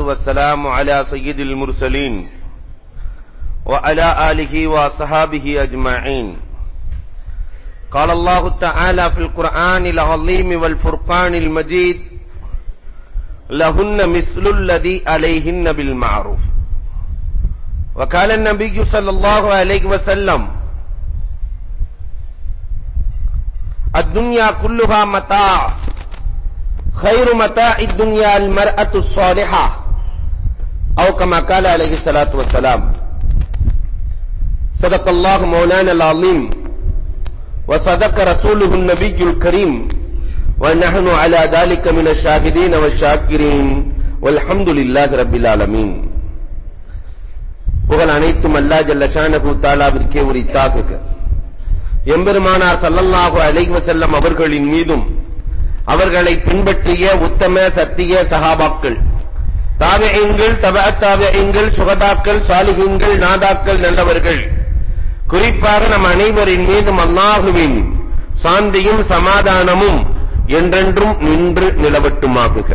والسلام على سيد المرسلين وعلى آله وصحابه أجمعين. قال الله تعالى في القرآن العظيم والفرقان المجيد لهن مثل الذي عليهن بالمعروف. وقال النبي صلى الله عليه وسلم الدنيا كلها متاع، خير متاع الدنيا المرأة الصالحة. أو كما قال عليه الصلاة والسلام صدق الله مولانا العظيم وصدق رسوله النبي الكريم ونحن على ذلك من الشاهدين والشاكرين والحمد لله رب العالمين புகழ் அனைத்தும் அல்லா ஜல்ல ஷானஹு தாலாவிற்கே உரித்தாகுக எம்பெருமானார் ஸல்லல்லாஹு அலைஹி வஸல்லம் அவர்களின் மீதும் அவர்களை பின்பற்றிய உத்தம சத்திய சஹாபாக்கள் தாபிஈன்கள் தபஅ தாபிஈன்கள் சுகதாக்கள் சாலிகங்கள் நாதாக்கள் நல்லவர்கள். குறிப்பாக நம் அனைவரின் மீதும் அல்லாஹுவின் சாந்தியும் சமாதானமும் என்றென்றும் நின்று நிலவட்டுமாகுக.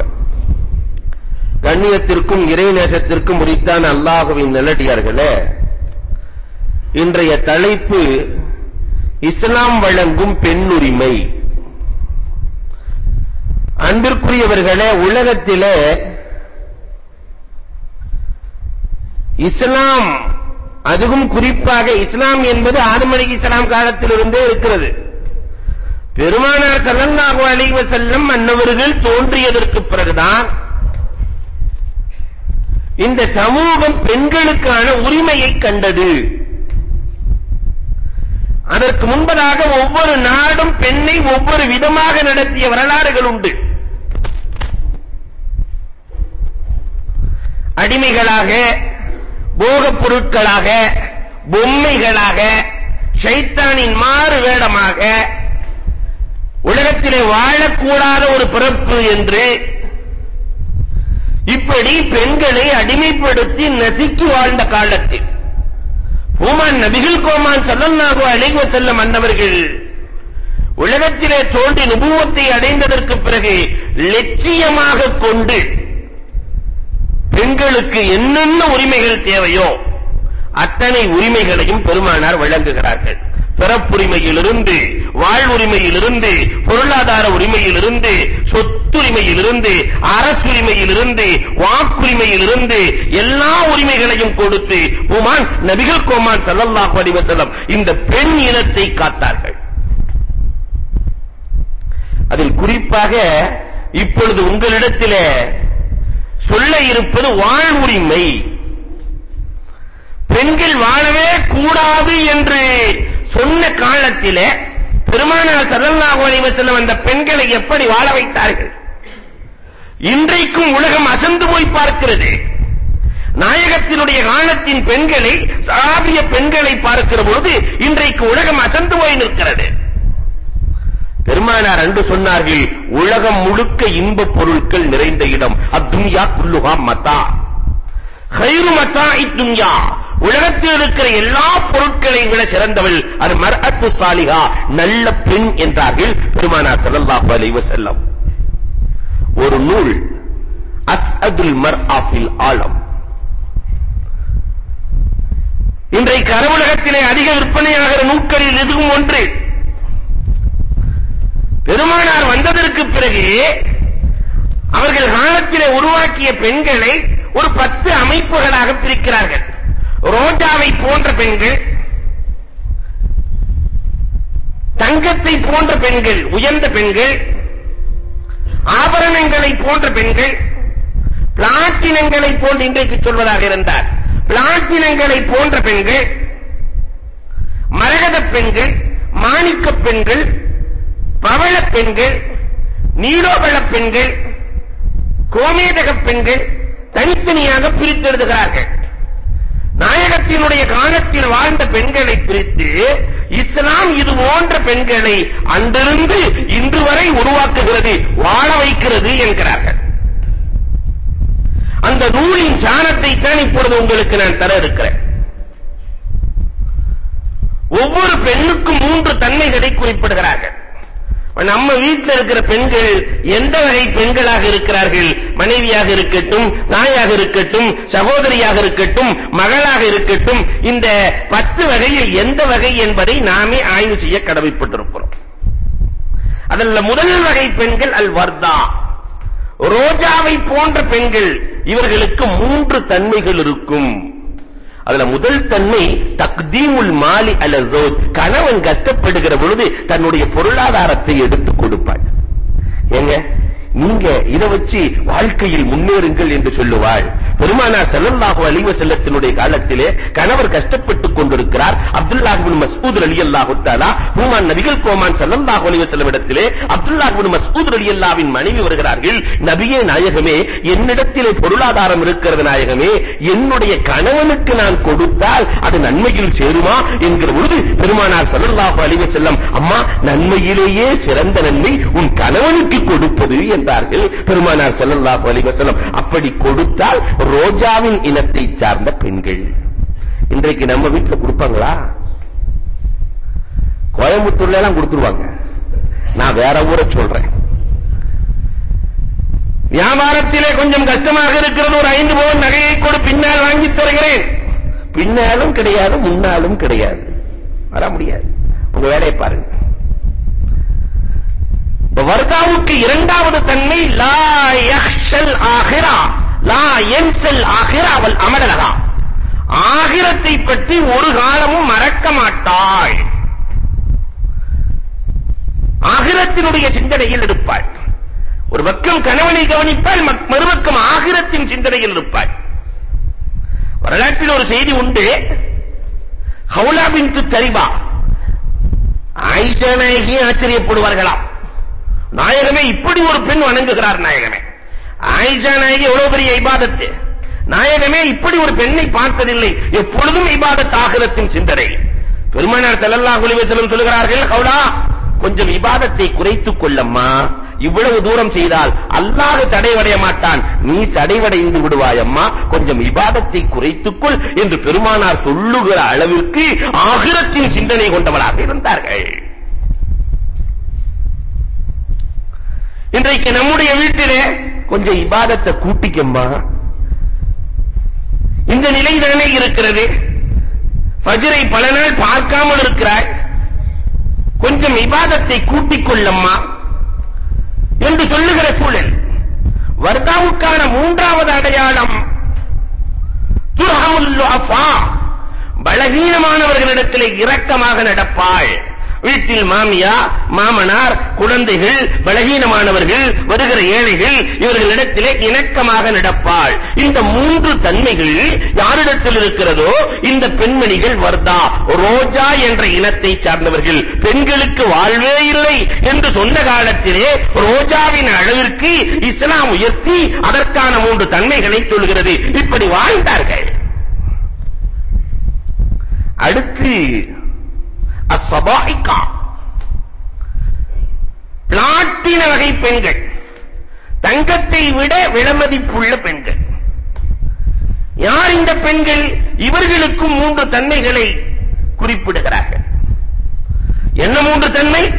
கண்ணியத்திற்கும் இறைநேசத்திற்கும் உரித்தான அல்லாஹுவின் நிலடியார்களே இன்றைய தலைப்பு இஸ்லாம் வழங்கும் பெண்ணுரிமை. அன்பிற்குரியவர்களே உலகத்திலே இஸ்லாம் அதுவும் குறிப்பாக இஸ்லாம் என்பது ஆதம் அலி இஸ்லாம் காலத்திலிருந்தே இருக்கிறது. பெருமானார் ஸல்லல்லாஹு அலைஹி வஸல்லம் அன்னவர்கள் தோன்றியதற்கு பிறகுதான் இந்த சமூகம் பெண்களுக்கான உரிமையை கண்டது. அதற்கு முன்பதாக ஒவ்வொரு நாடும் பெண்ணை ஒவ்வொரு விதமாக நடத்திய வரலாறுகள் உண்டு. அடிமைகளாக போகப் பொருட்களாக பொம்மைகளாக சைத்தானின் மாறு வேடமாக உலகத்திலே வாழக்கூடாத ஒரு பிறப்பு என்று இப்படி பெண்களை அடிமைப்படுத்தி நசுக்கி வாழ்ந்த காலத்தில். பூமான் நபிகள் கோமான் ஸல்லல்லாஹு அலைஹி வஸல்லம் அன்னவர்கள் உலகத்திலே தோன்றி நுபுவத்தை அடைந்ததற்கு பிறகு லட்சியமாக கொண்டு பெண்களுக்கு என்னென்ன உரிமைகள் தேவையோ அத்தனை உரிமைகளையும் பெருமானார் வழங்குகிறார்கள். பிறப்புரிமையிலிருந்து வாழ்வுரிமையிலிருந்து பொருளாதார உரிமையிலிருந்து சொத்துரிமையிலிருந்து அரசுரிமையிலிருந்து வாக்குரிமையிலிருந்து எல்லா உரிமைகளையும் கொடுத்து உமான் நபிகள் கோமான் ஸல்லல்லாஹு அலைஹி வஸல்லம் இந்த பெண் இனத்தை காத்தார்கள். அதில் குறிப்பாக இப்பொழுது உங்களிடத்திலே சொல்ல இருப்பது வாழ்வுரிமை. பெண்கள் வாழவே கூடாது என்று சொன்ன காலத்திலே பெருமானார் ஸல்லல்லாஹு அலைஹி வஸல்லம் அந்த பெண்களை எப்படி வாழ வைத்தார்கள்? இன்றைக்கும் உலகம் அசந்து போய் பார்க்கிறது. நாயகத்தினுடைய காலத்தின் பெண்களை சாபிய பெண்களை பார்க்கிற பொழுது இன்றைக்கு உலகம் அசந்து போய் நிற்கிறது. பெருமானார் அன்று சொன்னார்கள் உலகம் முழுக்க இன்ப பொருட்கள் நிறைந்த இடம் அத்துன்யா குல்லுஹா மதா கைரு மதா இத்துன்யா உலகத்தில் இருக்கிற எல்லா பொருட்களையும் விட சிறந்தவள் அது மர்அத்து சாலிஹா நல்ல பெண் என்றார்கள் பெருமானார் ஸல்லல்லாஹு அலைஹி வஸல்லம். ஒரு நூல் அஸ்அதுல் மர்ஆ ஃபில் ஆலம். இன்றைக்கு அரபுலகத்திலே அதிக விற்பனையாகிற நூல்களில் எதுவும் ஒன்று? பெருமானார் வந்ததற்கு பிறகு அவர்கள் காலத்திலே உருவாக்கிய பெண்களை ஒரு பத்து அமைப்புகளாக பிரிக்கிறார்கள். ரோஜாவை போன்ற பெண்கள் தங்கத்தை போன்ற பெண்கள் உயர்ந்த பெண்கள் ஆபரணங்களை போன்ற பெண்கள் பிளாட்டினங்களை போன்று இன்றைக்கு சொல்வதாக இருந்தார். பிளாட்டினங்களை போன்ற பெண்கள் மரகத பெண்கள் மாணிக்க பெண்கள் பவள பெண்கள் நீலோபள பெண்கள் கோமேதக பெண்கள் தனித்தனியாக பிரித்தெழுதுகிறார்கள் நாயகத்தினுடைய காலத்தில் வாழ்ந்த பெண்களை பிரித்து இஸ்லாம் இது போன்ற பெண்களை அன்றிருந்து இன்று வரை உருவாக்குகிறது வாழ வைக்கிறது என்கிறார்கள். அந்த நூலின் சாணத்தை தான் இப்பொழுது உங்களுக்கு நான் தர இருக்கிறேன். ஒவ்வொரு பெண்ணுக்கும் மூன்று தன்மைகளை குறிப்பிடுகிறார்கள். நம்ம வீட்டில் இருக்கிற பெண்கள் எந்த வகை பெண்களாக இருக்கிறார்கள்? மனைவியாக இருக்கட்டும் தாயாக இருக்கட்டும் சகோதரியாக இருக்கட்டும் மகளாக இருக்கட்டும் இந்த பத்து வகையில் எந்த வகை என்பதை நாமே ஆய்வு செய்ய கடமைப்பட்டிருக்கிறோம். அதில் முதல் வகை பெண்கள் அல் வர்தா ரோஜாவை போன்ற பெண்கள் இவர்களுக்கு மூன்று தன்மைகள் இருக்கும். அதுல முதல் தன்மை தக்தீமுல் மாலி அல ஜௌஜ் கணவன் கஷ்டப்படுகிற பொழுது தன்னுடைய பொருளாதாரத்தை எடுத்து கொடுப்பாள். ஏங்க நீங்க இதை வச்சு வாழ்க்கையில் முன்னேறுங்கள் என்று சொல்லுவாள். பெருமானா ஸல்லல்லாஹு அலைஹி வஸல்லத்தினுடைய காலத்திலே கணவர் கஷ்டப்பட்டுக் கொண்டிருக்கிறார். அப்துல்லாஹ் இப்னு மஸ்ஊத் ரலியல்லாஹு தஆலா பெருமான் நபிகள் கோமான் ஸல்லல்லாஹு அலைஹி வஸல்லம் இடத்திலே அப்துல்லாஹ் இப்னு மஸ்ஊத் ரலியல்லாஹுவின் மனைவி வருகிறார்கள். நபியே நாயகமே என்னிடத்திலே பொருளாதாரம் இருக்கிறது நாயகமே என்னுடைய கணவனுக்கு நான் கொடுத்தால் அது நன்மையில் சேருமா என்கிற பொழுது பெருமானார் ஸல்லல்லாஹு அலைஹி வஸல்லம் அம்மா நன்மையிலேயே சிறந்த நன்மை உன் கணவனுக்கு கொடுப்பது என்றார்கள் பெருமானார் ஸல்லல்லாஹு அலைஹி வஸல்லம். அப்படி கொடுத்தால் ரோஜாவின் இனத்தை சார்ந்த பெண்கள். இன்றைக்கு நம்ம வீட்டுல கொடுப்பாங்களா? கோயம்புத்தூர்ல எல்லாம் கொடுத்துருவாங்க. நான் வேற ஊரை சொல்றேன். வியாபாரத்திலே கொஞ்சம் கஷ்டமாக இருக்கிறது. ஒரு ஐந்து பவுன் நகையை கொடு பின்னால் வாங்கி தருகிறேன். பின்னாலும் கிடையாது முன்னாலும் கிடையாது. வர முடியாது. உங்க வேலையை பாருங்க. வர்காவுக்கு இரண்டாவது தன்மை லா யஹ்ஷல் ஆகிரா லா யன்சல் ஆகிரா அவள் அமடலகா. ஆகிரத்தை பற்றி ஒரு காலமும் மறக்க மாட்டாள். ஆகிரத்தினுடைய சிந்தனையில் இருப்பாள். ஒரு பக்கம் கணவனை கவனிப்பாள் மறுபக்கம் ஆகிரத்தின் சிந்தனையில் இருப்பாள். வரலாற்றில் ஒரு செய்தி உண்டு. ஹவுலா பின்து தரிபா. ஆயிஷா நாயகி ஆச்சரியப்படுவார்களாம். நாயகமே இப்படி ஒரு பெண் வணங்குகிறார் நாயகமே. ஆயிஷா நாயகி எவ்வளவு பெரிய இபாதத்து? நாயகமே இப்படி ஒரு பெண்ணை பார்த்ததில்லை. எப்பொழுதும் இபாதத் ஆகிரத்தின் சிந்தனை. பெருமானார் ஸல்லல்லாஹு அலைஹி வஸல்லம் சொல்கிறார்கள் ஹவுலா கொஞ்சம் இபாதத்தை குறைத்துக் கொள்ளம்மா. இவ்வளவு தூரம் செய்தால் அல்லாஹ் சடைவடைய மாட்டான். நீ சடைவடைந்து விடுவாய் அம்மா கொஞ்சம் இபாதத்தை குறைத்துக்கொள் என்று பெருமானார் சொல்லுகிற அளவிற்கு ஆகிரத்தின் சிந்தனை கொண்டவளாக இருந்தார்கள். இன்றைக்கு நம்முடைய வீட்டிலே கொஞ்சம் இபாதத்தை கூட்டிக்கம்மா இந்த நிலை தானே இருக்கிறது. ஃபஜ்ரை பல நாள் பார்க்காமல் இருக்கிறாய். கொஞ்சம் இபாதத்தை கூட்டிக் கொள்ளம்மா என்று சொல்லுகிற சூழல். வர்தாவுக்கான மூன்றாவது அடையாளம் துர்ஹமுல் அஃபா. பலகீனமானவர்களிடத்திலே இரக்கமாக நடப்பாள். வீட்டில் மாமியா மாமனார் குழந்தைகள் பலகீனமானவர்கள் வருகிற ஏழைகள் இவர்களிடத்திலே இணக்கமாக நடப்பாள். இந்த மூன்று தன்மைகள் யாரிடத்தில் இருக்கிறதோ இந்த பெண்மணிகள் வர்தா. ரோஜா என்ற இனத்தை சார்ந்தவர்கள். பெண்களுக்கு வாழ்வே இல்லை என்று சொன்ன காலத்திலே ரோஜாவின் அளவிற்கு இஸ்லாம் உயர்த்தி அதற்கான மூன்று தன்மைகளை சொல்கிறது இப்படி வாழ்ந்தார்கள். அடுத்து அஸ்ஸபாயிகா பிளாட்டின வகை பெண்கள். தங்கத்தை விட விலமதிப்புள்ள பெண்கள். யார் இந்த பெண்கள்? இவர்களுக்கும் மூன்று தன்மைகளை குறிப்பிடுகிறார்கள். என்ன மூன்று தன்மை?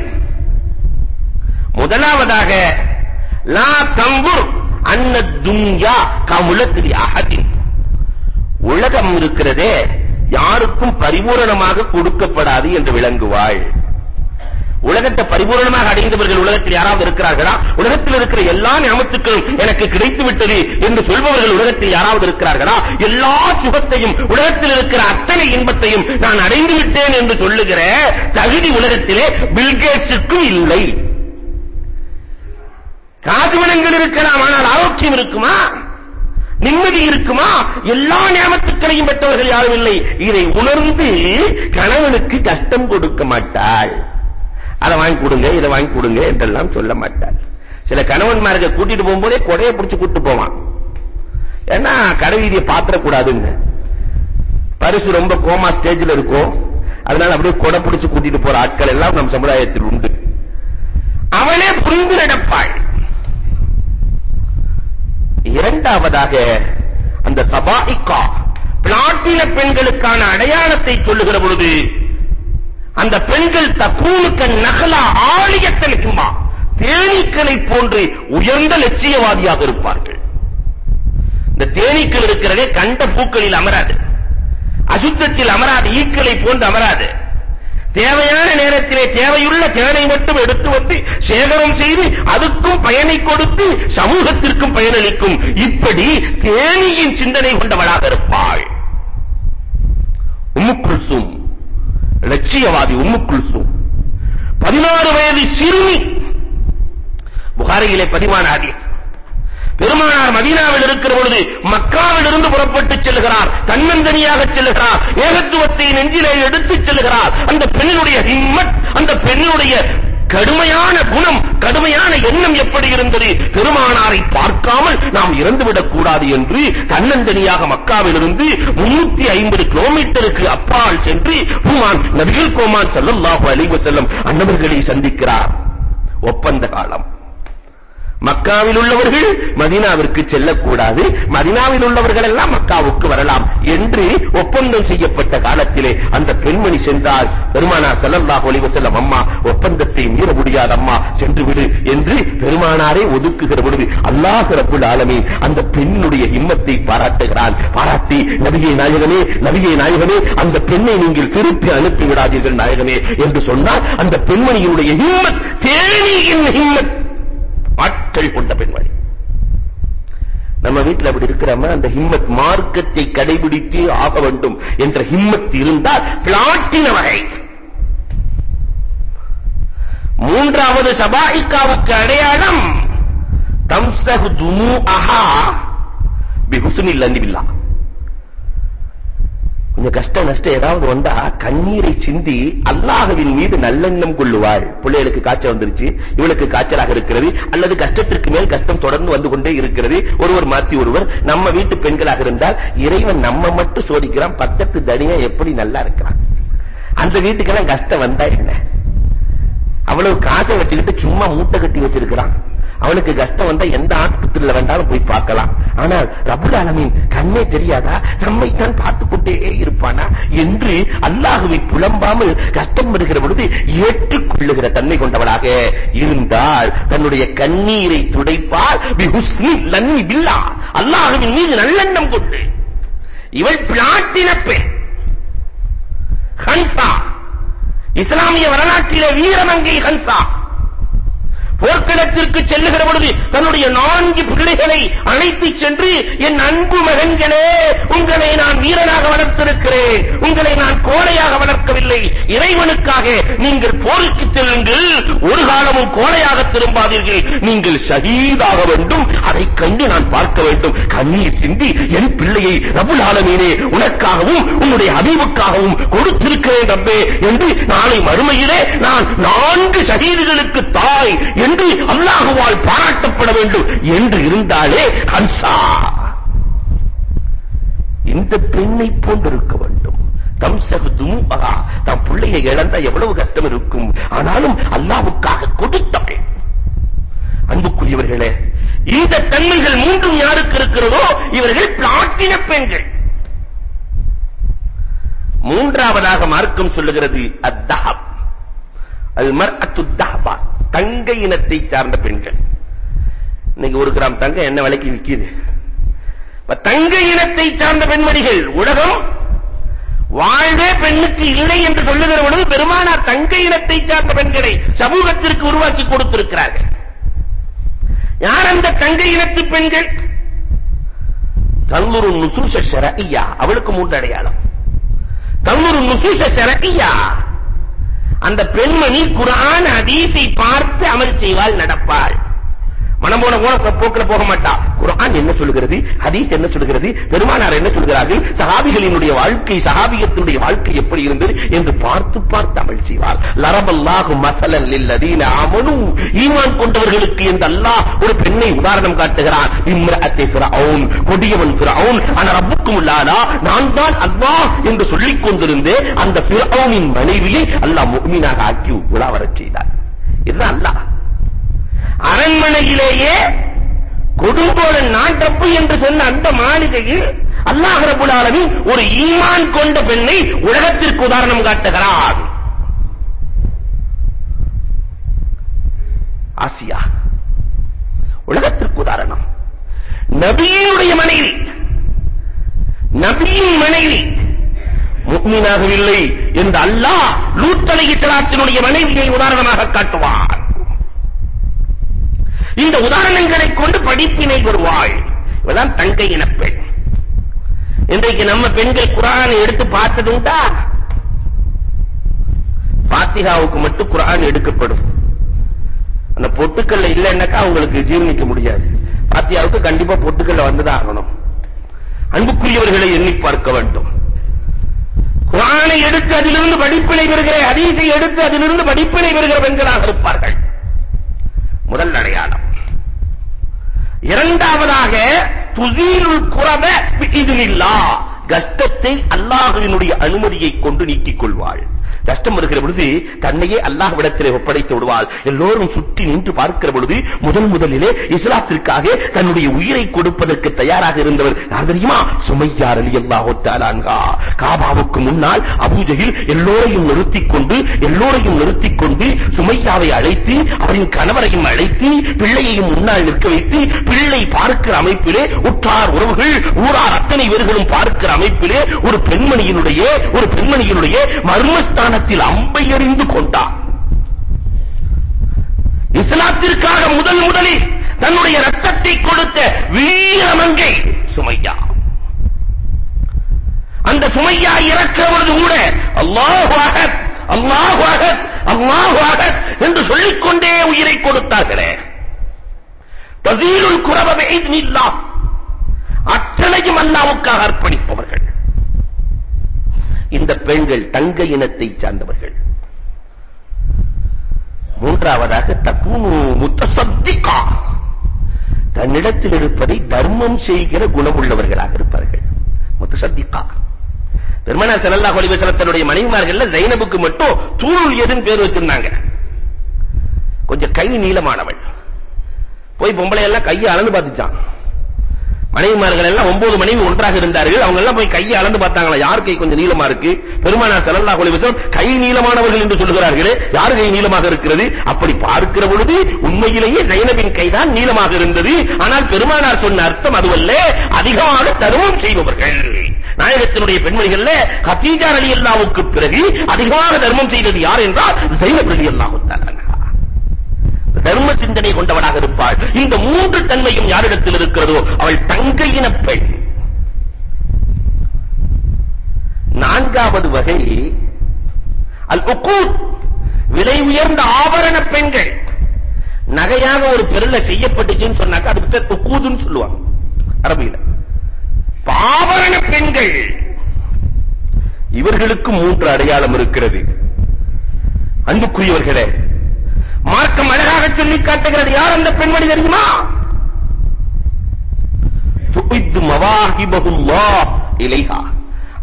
முதலாவதாக லா தம்புர் அன்ன துன்யா கமுலத்திரி அகதின் உலகம் இருக்கிறதே. யாருக்கும் பரிபூரணமாக கொடுக்கப்படாது என்று விளங்குவாள். உலகத்தை பரிபூரணமாக அடைந்தவர்கள் உலகத்தில் யாராவது இருக்கிறார்களா? உலகத்தில் இருக்கிற எல்லா ஞாபகத்துக்களும் எனக்கு கிடைத்து விட்டது என்று சொல்பவர்கள் உலகத்தில் யாராவது இருக்கிறார்களா? எல்லா சுகத்தையும் உலகத்தில் இருக்கிற அத்தனை இன்பத்தையும் நான் அடைந்து விட்டேன் என்று சொல்லுகிற தகுதி உலகத்திலே பில்கேட்ஸுக்கும் இல்லை. காசு வளங்கள் இருக்கலாம் ஆனால் ஆரோக்கியம் இருக்குமா? நிம்மதி இருக்குமா? எல்லா நியமத்துக்களையும் பெற்றவர்கள் யாரும் இல்லை. இதை உணர்ந்து கணவனுக்கு கஷ்டம் கொடுக்க மாட்டாள். அதை வாங்கி கொடுங்க இதை வாங்கி கொடுங்க என்றெல்லாம் சொல்ல மாட்டாள். சில கணவன்மார்க கூட்டிட்டு போகும்போதே கொடையை பிடிச்சு கூட்டு போவான். ஏன்னா கடைவீதியை வீதியை பரிசு ரொம்ப கோமா ஸ்டேஜ்ல இருக்கும். அதனால அப்படியே கொடை பிடிச்சு கூட்டிட்டு போற ஆட்கள் எல்லாம் நம் சமுதாயத்தில் உண்டு. அவளே புரிந்து நடப்பாள். இரண்டாவதாக அந்த சபாயிக்கா பிளாட்டின பெண்களுக்கான அடையாளத்தை சொல்லுகிற பொழுது அந்த பெண்கள் தக்கூனுக்க நகலா ஆலியத்தல் ஹிம்மா தேனீக்களை போன்று உயர்ந்த லட்சியவாதியாக இருப்பார்கள். இந்த தேனீக்கள் இருக்கிறதே கண்ட பூக்களில் அமராது. அசுத்தத்தில் அமராது ஈக்களை போன்று அமராது. தேவையான நேரத்திலே தேவையுள்ள தேனை மட்டும் எடுத்து வந்து சேகரம் செய்து அதுக்கும் பயனை கொடுத்து சமூகத்திற்கும் பயனளிக்கும். இப்படி தேனியின் சிந்தனை கொண்டவளாக இருப்பாள். உம்மு லட்சியவாதி உம்மு குல்சும். பதினாறு வயது சிறுமி. புகாரியிலே பதிவான ஹதீஸ். பெருமானார் மதீனாவில் இருக்கிற பொழுது மக்காவில் இருந்து புறப்பட்டு செல்கிறார் தன்னந்தனியாக செல்கிறார் ஏகத்துவத்தை நெஞ்சிலே எடுத்துச் செல்கிறார். அந்த பெண்ணினுடைய ஹிம்மத் அந்த பெண்ணினுடைய கடுமையான குணம் கடுமையான எண்ணம் எப்படி இருந்தது? பெருமானாரை பார்க்காமல் நாம் இறந்துவிடக் கூடாது என்று தன்னந்தனியாக மக்காவிலிருந்து 350 கிலோமீட்டருக்கு அப்பால் சென்று ஹுமான் நபிகள் கோமான் ஸல்லல்லாஹு அலைஹி வஸல்லம் அன்னவர்களை சந்திக்கிறார். ஒப்பந்த காலம். மக்காவில் உள்ளவர்கள் மதீனாவிற்கு செல்லக்கூடாது. மதீனாவில் உள்ளவர்கள் எல்லாம் மக்காவுக்கு வரலாம் என்று ஒப்பந்தம் செய்யப்பட்ட காலத்திலே அந்த பெண்மணி சென்றால் பெருமானார் ஸல்லல்லாஹு அலைஹி வஸல்லம் அம்மா ஒப்பந்தத்தை மீற முடியாது அம்மா சென்று விடு என்று பெருமானாரை ஒதுக்குகிற பொழுது அல்லாஹ் ரப்பல் ஆலமீன் அந்த பெண்ணுடைய ஹிம்மத்தை பாராட்டுகிறான். பாராட்டி நபியே நாயகமே நபியே நாயகமே அந்த பெண்ணை நீங்கள் திருப்பி அனுப்பி விடாதீர்கள் நாயகமே என்று சொன்னால் அந்த பெண்மணியினுடைய ஹிம்மத் தேனியின் ஹிம்மத் ஆட்கள் கொண்ட பெண்மணி. நம்ம வீட்டில் அப்படி இருக்கிறாம அந்த ஹிம்மத் மார்க்கத்தை கடைபிடித்து ஆக வேண்டும் என்ற ஹிம்மத் இருந்தால் பிளாட்டின வகை. மூன்றாவது சபாயிக்காவுக்கு அடையாளம் தம்சகு துமு அஹா பிஹுசுனில் அன்பில்லா கொஞ்சம் கஷ்ட நஷ்டம் ஏதாவது வந்தா கண்ணீரை சிந்தி அல்லாஹவின் மீது நல்லெண்ணம் கொள்ளுவாள். பிள்ளைகளுக்கு காய்ச்சல் வந்துருச்சு இவளுக்கு காய்ச்சலாக இருக்கிறது அல்லது கஷ்டத்திற்கு மேல் கஷ்டம் தொடர்ந்து வந்து கொண்டே இருக்கிறது. ஒருவர் மாத்தி ஒருவர் நம்ம வீட்டு பெண்களாக இருந்தால் இறைவன் நம்ம மட்டும் சோதிக்கிறான் பக்கத்து தனியா எப்படி நல்லா இருக்கிறான்? அந்த வீட்டுக்கெல்லாம் கஷ்டம் வந்தா என்ன? அவ்வளவு காசை வச்சுக்கிட்டு சும்மா மூட்டை கட்டி வச்சிருக்கிறான். அவனுக்கு கஷ்டம் வந்தா எந்த ஆஸ்பத்திரியில வேண்டாலும் போய் பார்க்கலாம். ஆனால் ரபுல் ஆலமீன் கண்ணே தெரியாதா? நம்மை தான் பார்த்து கொண்டே இருப்பானா? என்று அல்லாஹுவை புலம்பாமல் கஷ்டம் வருகிற பொழுது ஏற்றுக்கொள்ளுகிற தன்மை கொண்டவளாக இருந்தால் தன்னுடைய கண்ணீரை துடைப்பால் பிஹுஸ்னி லன்னி பில்லா. அல்லாஹுவின் மீது நல்லெண்ணம் கொண்டு. இவள் பிளாட்டின பெண். ஹன்சா. இஸ்லாமிய வரலாற்றிலே வீரமங்கை ஹன்சா. போர்க்களத்திற்கு செல்லுகிற பொழுது தன்னுடைய நான்கு பிள்ளைகளை அழைத்து சென்று என் அன்பு மகன்களே உங்களை நான் வீரனாக வளர்த்திருக்கிறேன். உங்களை நான் கோழையாக வளர்க்கவில்லை. இறைவனுக்காக நீங்கள் போருக்கு செல்லுங்கள். ஒரு காலமும் கோழையாக திரும்பாதீர்கள். நீங்கள் ஷஹீதாக வேண்டும். அதை கண்டு நான் பார்க்க வேண்டும். கண்ணீர் சிந்தி என் பிள்ளையை ரபுல் ஆலமீனே உனக்காகவும் உன்னுடைய அறிவுக்காகவும் கொடுத்திருக்கிறேன் ரப்பே என்று நாளை மறுமையிலே நான் நான்கு ஷஹீதுகளுக்கு தாய் என்று அல்லாஹுவால் பாராட்டப்பட வேண்டும் என்று இருந்தாலே ஹம்சா. இந்த பெண்ணை போன்றிருக்க வேண்டும். தம்சகு துமுகா தம் பிள்ளையை இழந்தா எவ்வளவு கஷ்டம் இருக்கும். ஆனாலும் அல்லாவுக்காக கொடுத்த பெண். அன்புக்குரியவர்களே இந்த தன்மைகள் மூன்றும் யாருக்கு இருக்கிறதோ இவர்கள் பிளாட்டின பெண்கள். மூன்றாவதாக மார்க்கம் சொல்லுகிறது அத்தஹப். அல் மர்அத்து தஹபா. தங்க இனத்தை சார்ந்த பெண்கள். இன்னைக்கு ஒரு கிராம் தங்கம் என்ன விலைக்கு விக்குது தங்க இனத்தை சார்ந்த பெண்மணிகள் உலகம் வாழ்வே பெண்ணுக்கு இல்லை என்று சொல்லுகிற பொழுது பெருமானார் தங்க இனத்தை சார்ந்த பெண்களை சமூகத்திற்கு உருவாக்கி கொடுத்திருக்கிறார்கள். யார் அந்த தங்க இனத்து பெண்கள்? தன்னுரு நுசூச ஷரஇயா அவளுக்கு மூன்று அடையாளம் தன்னுரு நுசூச ஷரஇயா அந்த பெண்மணி குர்ஆன் ஹதீஸை பார்த்து அமல் செய்வாள் நடப்பாள். மனம் போன போன போக்குல போக மாட்டா. குர்ஆன் என்ன சொல்கிறது ஹதீஸ் என்ன சொல்கிறது பெருமானார் என்ன சொல்கிறார்கள் சஹாபிகளினுடைய வாழ்க்கை சஹாபியத்தினுடைய வாழ்க்கை எப்படி இருந்தது என்று பார்த்து பார்த்து அமல் செய்வார். லரபல்லாஹு மஸலன் லில்லதீன ஆமனு. ஈமான் கொண்டவர்களுக்கு இந்த அல்லாஹ் ஒரு பெண்ணை உதாரணம் காட்டுகிறான். இம்ரஅத்தி ஃபிரௌன் கொடியவன் ஃபிரௌன் انا ரப்புக்கும் லாலா நான் தான் அல்லாஹ் என்று சொல்லிக் கொண்டிருந்த அந்த ஃபிரௌனின் மனைவியை அல்லாஹ் முஃமினாக ஆக்கி உலா வரச் செய்தார். இதுதான் அல்லாஹ். அரண்மனையிலேயே கொடுங்கோலன் நான் என்று சொன்ன அந்த மாளிகையில் அல்லாஹ் ரபுல் ஆலமின் ஒரு ஈமான் கொண்ட பெண்ணை உலகத்திற்கு உதாரணம் காட்டுகிறார் ஆசியா உலகத்திற்கு உதாரணம். நபியினுடைய மனைவி நபியின் மனைவி முக்மீனாகவில்லை என்று அல்லாஹ் லூத் அலைஹிஸ்ஸலாத்தினுடைய மனைவியை உதாரணமாக காட்டுவார் இந்த உதாரணங்களை கொண்டு படிப்பினை வருவாள். இவதான் தங்கை இன பெண். இன்றைக்கு நம்ம பெண்கள் குரானை எடுத்து பார்த்தது உண்டா? பாத்திகாவுக்கு மட்டும் குரான் எடுக்கப்படும். அந்த பொட்டுக்கல்ல இல்லைன்னாக்கா அவங்களுக்கு ஜீர்ணிக்க முடியாது. பாத்தியாவுக்கு கண்டிப்பா பொட்டுக்கல்ல வந்துதான் ஆகணும் அன்புக்குரியவர்களை எண்ணி பார்க்க வேண்டும். குரானை எடுத்து அதிலிருந்து படிப்பினை பெறுகிற ஹதீஸை எடுத்து அதிலிருந்து படிப்பினை பெறுகிற பெண்களாக இருப்பார்கள். முதல் அடையாளம். இரண்டாவதாக துசீலுல் குரப பிஇذنில்லா கஷ்டத்தை அல்லாஹ்வினுடைய அனுமதியை கொண்டு நீக்கிக் கொள்வாள் கஷ்டம் வருகிற பொழுது தன்னையே அல்லாஹ்விடத்திலே ஒப்படைத்து விடுவாள். எல்லோரும் சுற்றி நின்று பார்க்கிற பொழுது முதல் முதலிலே இஸ்லாத்திற்காக தன்னுடைய உயிரை கொடுப்பதற்கு தயாராக இருந்தவர் யார் தெரியுமா? சுமையா ரலியல்லாஹு தஆலா காபாவுக்கும் முன்னால் அபூஜஹில் எல்லோரையும் நிறுத்திக் கொண்டு எல்லோரையும் நிறுத்திக் கொண்டு சுமையாவை அழைத்து அவரின் கணவரையும் அழைத்து பிள்ளையையும் முன்னால் நிற்க வைத்து பிள்ளை பார்க்கிற அமைப்பிலே உற்றார் உறவுகள் ஊரார் அத்தனை பேர்களும் பார்க்கிற அமைப்பிலே ஒரு பெண்மணியினுடைய ஒரு பெண்மணியினுடைய மர்மஸ்தானத்தில் அம்பை எறிந்து கொண்டார். இஸ்லாத்திற்காக முதல் முதலில் தன்னுடைய ரத்தத்தை கொடுத்த வீரமங்கை சுமையா. அந்த சுமையா இறக்கிற பொழுது கூட அல்லாஹு அகத் அல்லாஹு அகத் அல்லாஹு அகத் என்று சொல்லிக்கொண்டே உயிரை கொடுத்தார்களே. ததீலுல் குரப பிஇذنில்லாஹ் அத்தனையும் அல்லாவுக்காக அர்ப்பணிப்பவர்கள். இந்த பெண்கள் தங்க இனத்தை சார்ந்தவர்கள். மூன்றாவதாக தக்கூனு முத்தசத்திகா. தன்னிடத்தில் இருப்பதை தர்மம் செய்கிற குணமுள்ளவர்களாக இருப்பார்கள். முத்தசத்திகா. பெருமானார் ஸல்லல்லாஹு அலைஹி வஸல்லம் தன்னுடைய மனைவிமார்கள்ல ஜைனபுக்கு மட்டும் தூள் எதுன்னு பேர் வச்சிருந்தாங்க. கொஞ்சம் கை நீளமானவள். போய் பொம்பளை எல்லாம் கையை அளந்து பார்த்துச்சான் மனைவிமார்கள் எல்லாம் ஒன்பது மனைவி ஒன்றாக இருந்தார்கள். அவங்க எல்லாம் போய் கையை அளந்து பார்த்தாங்களா? யார் கை கொஞ்சம் நீளமா இருக்கு? பெருமானார் ஸல்லல்லாஹு அலைஹி வஸல்லம் கை நீளமானவர்கள் என்று சொல்கிறார்களே யார் கை நீளமாக இருக்கிறது? அப்படி பார்க்கிற பொழுது உண்மையிலேயே ஜைனபின் கைதான் நீளமாக இருந்தது. ஆனால் பெருமானார் சொன்ன அர்த்தம் அதுவல்ல. அதிகமாக தருவம் செய்பவர்கள். நாயகத்தினுடைய பெண்மணிகள்ல ஹதீஜா அலி அல்லாவுக்கு பிறகு அதிகமாக தர்மம் செய்தது யார் என்றால் ஜைனப் ரலியல்லாஹு தஆலா தர்ம சிந்தனை கொண்டவனாக இருப்பாள். இந்த மூன்று தன்மையும் யாரிடத்தில் இருக்கிறதோ அவள் தங்கையின பெண். நான்காவது வகை அல் உக்கூத் விலை உயர்ந்த ஆபரண பெண்கள். நகையாக ஒரு பெருல செய்யப்பட்டுச்சுன்னு சொன்னாக்க அது பேர் உக்கூதுன்னு சொல்லுவாங்க. அரபியில. ஆபரண பெண்கள். இவர்களுக்கு மூன்று அடையாளம் இருக்கிறது. அன்புக்குரியவர்களே மார்க்கம் அழகாக சொல்லி காட்டுகிறது. யார் அந்த பெண்மணி தெரியுமா? துபித்து இலைஹா.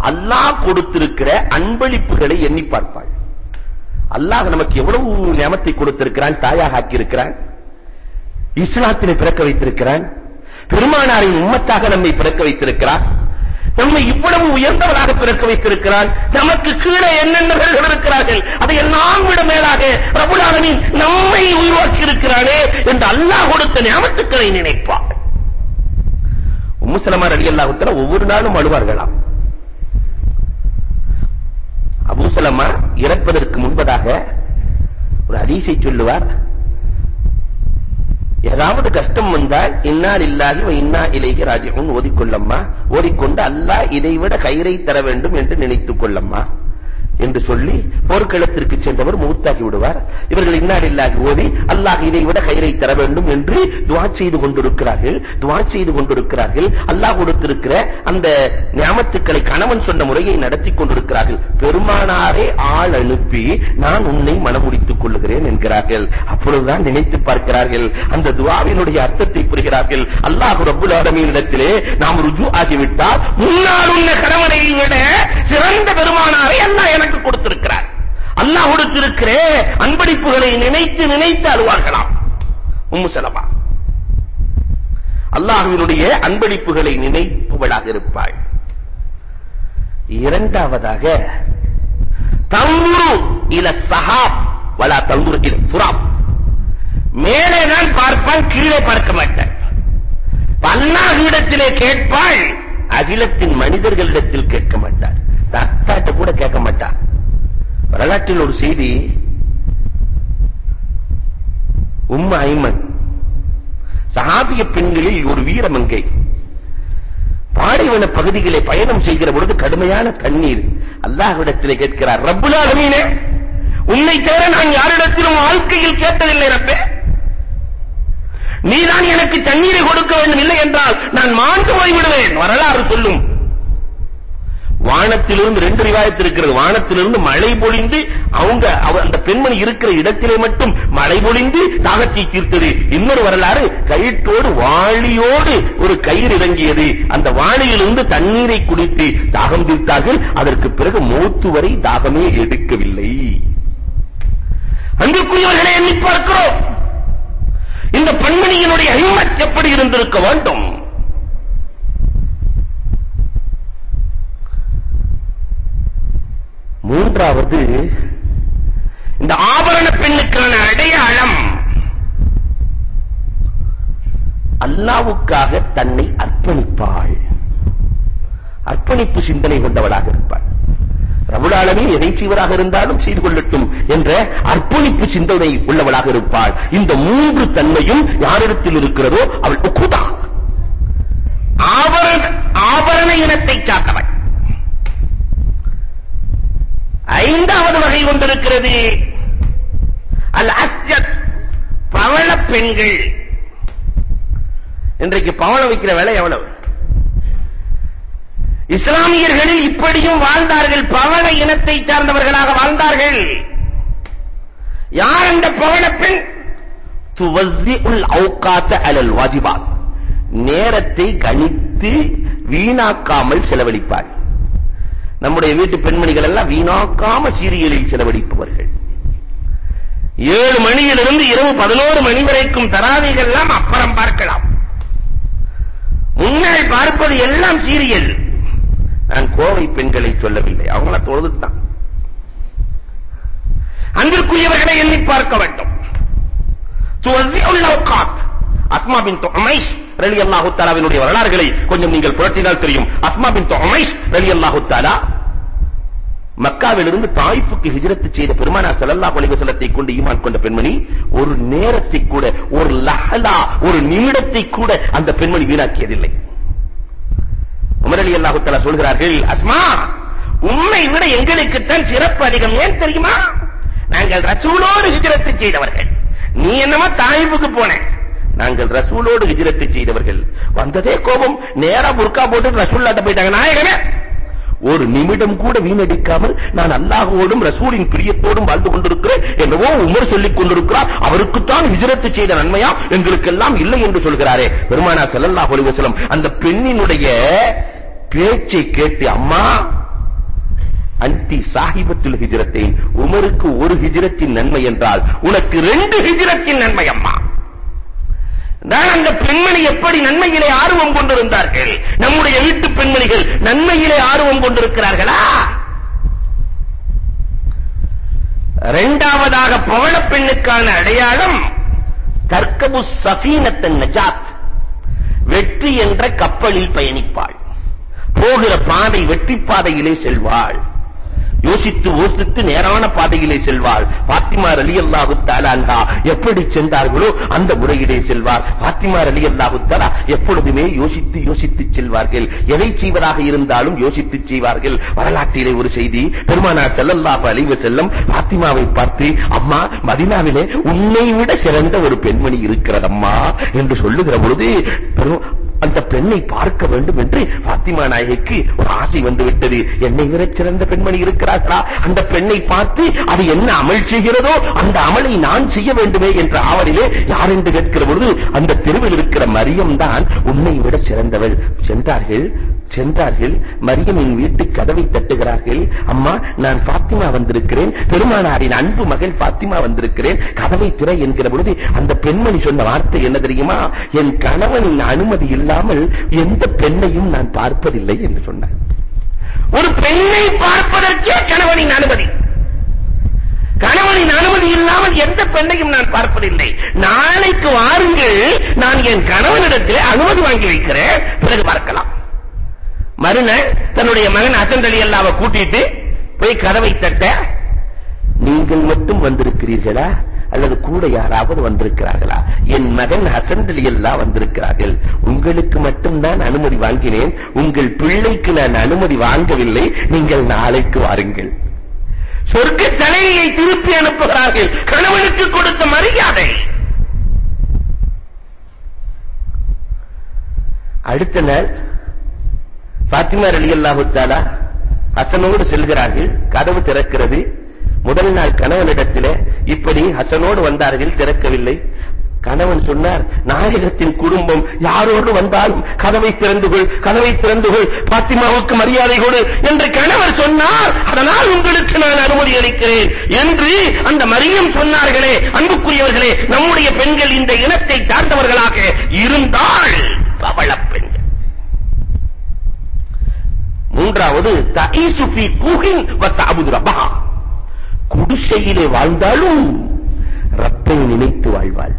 அல்லாஹ் கொடுத்திருக்கிற அன்பளிப்புகளை எண்ணி பார்ப்பாள். அல்லாஹ் நமக்கு எவ்வளவு நியமத்தை கொடுத்திருக்கிறான் தாயாக ஆக்கியிருக்கிறான். இருக்கிறான் பிறக்க வைத்திருக்கிறான். பெருமானாரின் உம்மத்தாக நம்மை பிறக்க வைத்திருக்கிறான் நம்மை இவ்வளவு உயர்ந்தவராக பிறக்க வைத்திருக்கிறான் நமக்கு கீழே என்னென்னவர்கள் இருக்கிறார்கள்? அதை எல்லாம் விட மேலாக ரபுல் ஆலமீன் நம்மை உருவாக்கி இருக்கிறானே என்று அல்லாஹ் கொடுத்த ஞாபகத்துக்களை நினைப்பார். உம்மு அடி அல்லாஹுத்தர ஒவ்வொரு நாளும் அழுவார்களாம். அபூசலமா இறப்பதற்கு முன்பதாக ஒரு அதிசை சொல்லுவார். ஏதாவது கஷ்டம் வந்தால் இன்னால் லில்லாஹி இன்னா இலைஹி ராஜிஊன் ஓதிக்கொள்ளம்மா. ஓதிக்கொண்டு அல்லாஹ் இதைவிட கயிறை தர வேண்டும் என்று நினைத்துக் கொள்ளம்மா. என்று சொல்லி போர்க்களத்திற்கு சென்றவர் மூத்தாகி விடுவார். இவர்கள் இன்னா ஓதி அல்லாஹ் இதை விட கயிறை தர வேண்டும் என்று துவா செய்து கொண்டிருக்கிறார்கள். துவா செய்து கொண்டிருக்கிறார்கள். அல்லாஹ் கொடுத்திருக்கிற அந்த நியாமத்துக்களை கணவன் சொன்ன முறையை நடத்தி கொண்டிருக்கிறார்கள். பெருமானாரே ஆள் அனுப்பி நான் உன்னை மனமுடித்துக் கொள்ளுகிறேன் என்கிறார்கள். அப்பொழுதுதான் நினைத்து பார்க்கிறார்கள். அந்த துவாவினுடைய அர்த்தத்தை புரிகிறார்கள். அல்லாஹ் ரப்பல் ஆலமீனிடத்திலே நாம் ருஜு ஆகிவிட்டால் முன்னால் உள்ள கணவனை விட சிறந்த பெருமானாரை அல்லாஹ் எனக்கு கொடுத்திருக்கிறார். அல்லாஹ் கொடுத்திருக்கிற அன்பளிப்புகளை நினைத்து நினைத்து அழுவார்களாம் உம்மு சலமா. அல்லாஹ்வினுடைய அன்பளிப்புகளை நினைப்பவளாக இருப்பாள். இரண்டாவதாக தங்குரு இல சஹாப் வலா தங்குரு இல துராப். மேலே நான் பார்ப்பான் கீழே பார்க்க மாட்டான். அல்லாஹ்விடத்திலே கேட்பாள் அகிலத்தின் மனிதர்களிடத்தில் கேட்க மாட்டார் அத்தாட்ட கூட கேட்க மாட்டார் வரலாற்றில் ஒரு செய்தி உம்ம ஐமன் சஹாபிய பெண்களில் ஒரு வீரமங்கை பாலைவன பகுதிகளை பயணம் செய்கிற பொழுது கடுமையான தண்ணீர் அல்லாஹ்விடத்திலே கேட்கிறார். ரப்புல் ஆலமீனே உன்னை தவிர நான் யாரிடத்திலும் வாழ்க்கையில் கேட்டதில்லை ரப்பே. நீதான் எனக்கு தண்ணீரை கொடுக்க வேண்டும் இல்லை என்றால் நான் மாண்டு போய்விடுவேன். வரலாறு சொல்லும். வானத்திலிருந்து ரெண்டு ரிவாயத் இருக்கிறது. வானத்திலிருந்து மழை பொழிந்து அவங்க அந்த பெண்மணி இருக்கிற இடத்திலே மட்டும் மழை பொழிந்து தாகத்தை தீர்த்தது. இன்னொரு வரலாறு கயிற்றோடு வாளியோடு ஒரு கயிறு இறங்கியது. அந்த வாளியிலிருந்து தண்ணீரை குடித்து தாகம் தீர்த்தார்கள். அதற்கு பிறகு மூத்து வரை தாகமே எடுக்கவில்லை. அன்புக்குரியவர்களை எண்ணி பார்க்கிறோம். இந்த பெண்மணியினுடைய ஹிம்மத் எப்படி இருந்திருக்க வேண்டும்? மூன்றாவது இந்த ஆபரண பெண்ணுக்கான அடையாளம். அல்லாவுக்காக தன்னை அர்ப்பணிப்பாள். அர்ப்பணிப்பு சிந்தனை கொண்டவளாக இருப்பாள். ரவுடாளமே எதை செய்வராக இருந்தாலும் செய்து கொள்ளட்டும் என்ற அர்ப்பணிப்பு சிந்தனை உள்ளவளாக இருப்பாள். இந்த மூன்று தன்மையும் யாரிடத்தில் இருக்கிறதோ அவள் உக்குதா ஆபரண ஆபரண இனத்தை சார்ந்தவள். ஐந்தாவது வகை கொண்டிருக்கிறது அல் அஸ்ஜத் பவள பெண்கள். இன்றைக்கு பவளம் வைக்கிற வேலை எவ்வளவு? இஸ்லாமியர்களில் இப்படியும் வாழ்ந்தார்கள். பவள இனத்தை சார்ந்தவர்களாக வாழ்ந்தார்கள். யார் அந்த பவள பெண்? துவசி உள் அவுகாத்த அலல் வாஜிபாத். நேரத்தை கணித்து வீணாக்காமல் செலவழிப்பார். நம்முடைய வீட்டு பெண்மணிகள் எல்லாம் வீணாக்காம சீரியலில் செலவழிப்பவர்கள். ஏழு மணியிலிருந்து இரவு பதினோரு மணி வரைக்கும் தராவிகள் எல்லாம் அப்புறம் பார்க்கலாம். முன்னால் பார்ப்பது எல்லாம் சீரியல். நான் கோவை பெண்களை சொல்லவில்லை. அவங்கள தொழுதுட்டான் அன்பிற்குரியவர்களை எண்ணி பார்க்க வேண்டும். துவசியுல் அவுகாத் அஸ்மா பின் ரலியல்லாஹு தஆலாவினுடைய வரலாறுகளை கொஞ்சம் நீங்கள் புரட்டினால் தெரியும். அஸ்மா பின் உமைஸ் ரலியல்லாஹு தஆலா மக்காவிலிருந்து தாயிஃபுக்கு ஹிஜ்ரத் செய்த பெருமானார் ஸல்லல்லாஹு அலைஹி வஸல்லத்தை கொண்டு ஈமான் கொண்ட பெண்மணி ஒரு நேரத்தை கூட ஒரு லஹலா ஒரு நிமிடத்தை கூட அந்த பெண்மணி வீணாக்கியதில்லை. உமர் அலி அல்லாஹு தஆலா சொல்கிறார்கள் அஸ்மா உம்மை விட எங்களுக்கு தான் சிறப்பு அதிகம். ஏன் தெரியுமா? நாங்கள் ரசூலோடு ஹிஜ்ரத் செய்தவர்கள். நீ என்னமா தாயிஃபுக்கு போன. நாங்கள் ரசூலோடு ஹிஜ்ரத் செய்தவர்கள். வந்ததே கோபம். நேரா புர்கா போட்டு ரசூல்லாட்ட போயிட்டாங்க. நாயகமே ஒரு நிமிடம் கூட வீணடிக்காமல் நான் அல்லாஹ்வோடும் ரசூலின் பிரியத்தோடும் வாழ்ந்து கொண்டிருக்கிறேன் என்னவோ உமர் சொல்லிக் கொண்டிருக்கிறார். அவருக்குத்தான் ஹிஜ்ரத் செய்த நன்மையா? எங்களுக்கெல்லாம் இல்லை என்று சொல்கிறாரே. பெருமானா ஸல்லல்லாஹு அலைஹி வஸல்லம் அந்த பெண்ணினுடைய பேச்சை கேட்டு அம்மா அந்தி சாஹிபத்துல் ஹிஜ்ரத்தை உமருக்கு ஒரு ஹிஜ்ரத்தின் நன்மை என்றால் உனக்கு ரெண்டு ஹிஜ்ரத்தின் நன்மை அம்மா. நான் அந்த பெண்மணி எப்படி நன்மையிலே ஆர்வம் கொண்டிருந்தார்கள்? நம்முடைய வீட்டு பெண்மணிகள் நன்மையிலே ஆர்வம் கொண்டிருக்கிறார்களா? இரண்டாவதாக பவள பெண்ணுக்கான அடையாளம் தர்கபு சஃபீனத்தன் நஜாத். வெற்றி என்ற கப்பலில் பயணிப்பாள். போகிற பாதை வெற்றி பாதையிலே செல்வாள். யோசித்து யோசித்து நேரான பாதையிலே செல்வாள். பாத்திமா ரலியல்லாஹு தஆலா எப்படி சென்றார்களோ அந்த முறையிலே செல்வார். பாத்திமா ரலியல்லாஹு தஆலா எப்பொழுதுமே யோசித்து யோசித்து செல்வார்கள். எதை செய்வதாக இருந்தாலும் யோசித்து செய்வார்கள். வரலாற்றிலே ஒரு செய்தி பெருமானார் ஸல்லல்லாஹு அலைஹி வஸல்லம் பாத்திமாவை பார்த்து அம்மா மதீனாவிலே உன்னை விட சிறந்த ஒரு பெண்மணி இருக்கிறதம்மா என்று சொல்லுகிற பொழுது அந்த பெண்ணை பார்க்க வேண்டும் என்று பாத்திமா நாயகிக்கு ஒரு ஆசை வந்து விட்டது என்னை விட சிறந்த பெண்மணி இருக்கிறார்களா? அந்த பெண்ணை பார்த்து அது என்ன அமல் செய்கிறதோ அந்த அமலை நான் செய்ய வேண்டுமே என்ற ஆவலிலே யார் என்று கேட்கிற பொழுது அந்த தெருவில் இருக்கிற மரியம் தான் உன்னை விட சிறந்தவள். சென்றார்கள். சென்றார்கள். மரியமின் வீட்டு கதவை தட்டுகிறார்கள். அம்மா நான் பாத்திமா வந்திருக்கிறேன். பெருமானாரின் அன்பு மகள் பாத்திமா வந்திருக்கிறேன். கதவை திற என்கிற பொழுது அந்த பெண்மணி சொன்ன வார்த்தை என்ன தெரியுமா? என் கணவனின் அனுமதி இல்லாமல் எந்த பெண்ணையும் நான் பார்ப்பதில்லை என்று சொன்னார். ஒரு பெண்ணை பார்ப்பதற்கே கணவனின் அனுமதி. கணவனின் அனுமதி இல்லாமல் எந்த பெண்ணையும் நான் பார்ப்பதில்லை. நாளைக்கு வாருங்கள். நான் என் கணவனிடத்தில் அனுமதி வாங்கி வைக்கிறேன். பிறகு பார்க்கலாம். மறுநாள் தன்னுடைய மகன் ஹசன் அலி அல்லாவை கூட்டிட்டு போய் கதவை தட்ட நீங்கள் மட்டும் வந்திருக்கிறீர்களா? அல்லது கூட யாராவது வந்திருக்கிறார்களா? என் மகன் ஹசன் அலி அல்லா வந்திருக்கிறார்கள். உங்களுக்கு மட்டும் நான் அனுமதி வாங்கினேன். உங்கள் பிள்ளைக்கு நான் அனுமதி வாங்கவில்லை. நீங்கள் நாளைக்கு வாருங்கள். சொர்க்க தலையை திருப்பி அனுப்புகிறார்கள். கணவனுக்கு கொடுத்த மரியாதை. அடுத்த நாள் பாத்திமா ரலியல்லாஹு தஆலா ஹசனோடு செல்கிறார்கள் கதவு திறக்கிறது. முதல் நாள் கணவனிடத்திலே இப்படி ஹசனோடு வந்தார்கள் திறக்கவில்லை. கணவன் சொன்னார் நாயகத்தின் குடும்பம் யாரோடு வந்தாலும் கதவை திறந்து கொள் கதவை திறந்து கொள் பாத்திமாவுக்கு மரியாதை கொடு என்று கணவர் சொன்னார். அதனால் உங்களுக்கு நான் அனுமதி அளிக்கிறேன் என்று அந்த மரியம் சொன்னார்களே அன்புக்குரியவர்களே நம்முடைய பெண்கள் இந்த இனத்தை சார்ந்தவர்களாக இருந்தால் பவள பெண்கள் மூன்றாவது தஈசு ஃபீ கூஹின் வ தஅபுது ரப்பஹா. குடிசையிலே வாழ்ந்தாலும் ரப்பை நினைத்து வாழ்வாள்.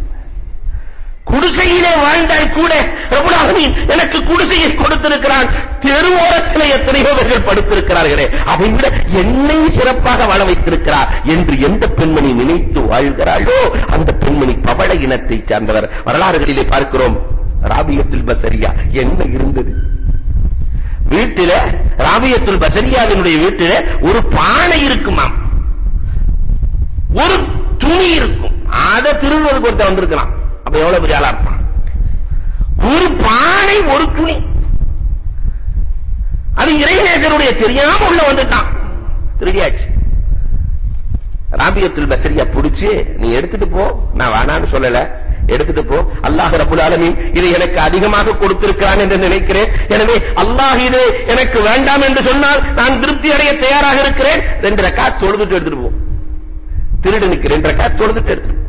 குடிசையிலே வாழ்ந்தால் கூட ரப்பல் ஆலமீன் எனக்கு குடிசையை கொடுத்திருக்கிறான். தெருவோரத்தில் எத்தனையோ பேர்கள் படுத்திருக்கிறார்களே அதை விட என்னை சிறப்பாக வாழ வைத்திருக்கிறார் என்று எந்த பெண்மணி நினைத்து வாழ்கிறாளோ அந்த பெண்மணி பவள இனத்தை சார்ந்தவர். வரலாறுகளிலே பார்க்கிறோம் ராபியத்தில் பசரியா என்ன இருந்தது? வீட்டில ராபியத்துல் பசரியாவினுடைய வீட்டில ஒரு பானை இருக்குமாம். ஒரு துணி இருக்கும். அதை திருடுவதற்கு ஒருத்தன் வந்திருக்கலாம். அப்ப எவ்வளவு பெரிய ஆளா இருப்பான்? ஒரு பானை ஒரு துணி. அது இறைநேசருடைய தெரியாம உள்ள வந்துட்டான். திருடியாச்சு. ராபியத்துல் பசரியா புடிச்சு நீ எடுத்துட்டு போ. நான் வேணான்னு சொல்லல. எடுத்துட்டு போ. அல்லாஹ் ரபுல் ஆலமீன் இதை எனக்கு அதிகமாக கொடுத்திருக்கிறான் என்று நினைக்கிறேன். எனவே அல்லாஹ் இது எனக்கு வேண்டாம் என்று சொன்னால் நான் திருப்தி அடைய தயாராக இருக்கிறேன். ரெண்டு ரக்கா தொழுதுட்டு எடுத்துட்டு போ. திருடனுக்கு ரெண்டு ரக்கா தொழுதுட்டு எடுத்துட்டு போ.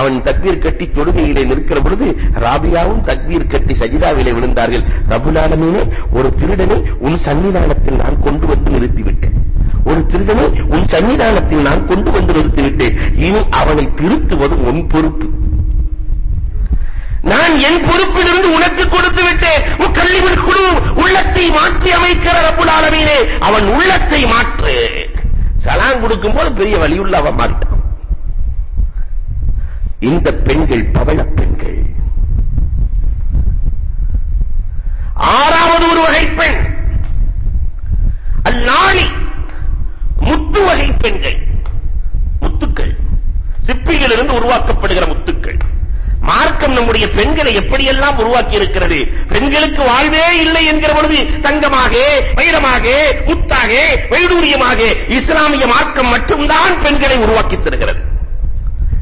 அவன் தக்பீர் கட்டி தொழுகையிலே நிற்கிற பொழுது ராபியாவும் தக்பீர் கட்டி சஜிதாவிலே விழுந்தார்கள். ரபுல் ஆலமீனே ஒரு திருடனை உன் சன்னிதானத்தில் நான் கொண்டு வந்து நிறுத்திவிட்டேன். ஒரு திருடனை உன் சன்னிதானத்தில் நான் கொண்டு வந்து நிறுத்திவிட்டேன். இனி அவனை திருத்துவது உன் பொறுப்பு. நான் என் பொறுப்பிலிருந்து உனக்கு கொடுத்து விட்டேன். முக்கல்லிமின் குழு உள்ளத்தை மாற்றி அமைக்கிற ரப்புல் ஆலமீனே அவன் உள்ளத்தை மாற்று. சலான் கொடுக்கும்போது பெரிய வலியுள்ள அவன் மாறிட்டான். இந்த பெண்கள் பவள பெண்கள். ஆறாவது ஒரு வகை பெண். அந்நாளி முத்து வகை பெண்கள். பெண்களை எப்படியெல்லாம் உருவாக்கி இருக்கிறது பெண்களுக்கு வாழ்வே இல்லை என்கிற பொழுது தங்கமாக வைரமாக முத்தாக வைடூரியமாக இஸ்லாமிய மார்க்கம் மட்டும்தான் பெண்களை உருவாக்கி தருகிறது.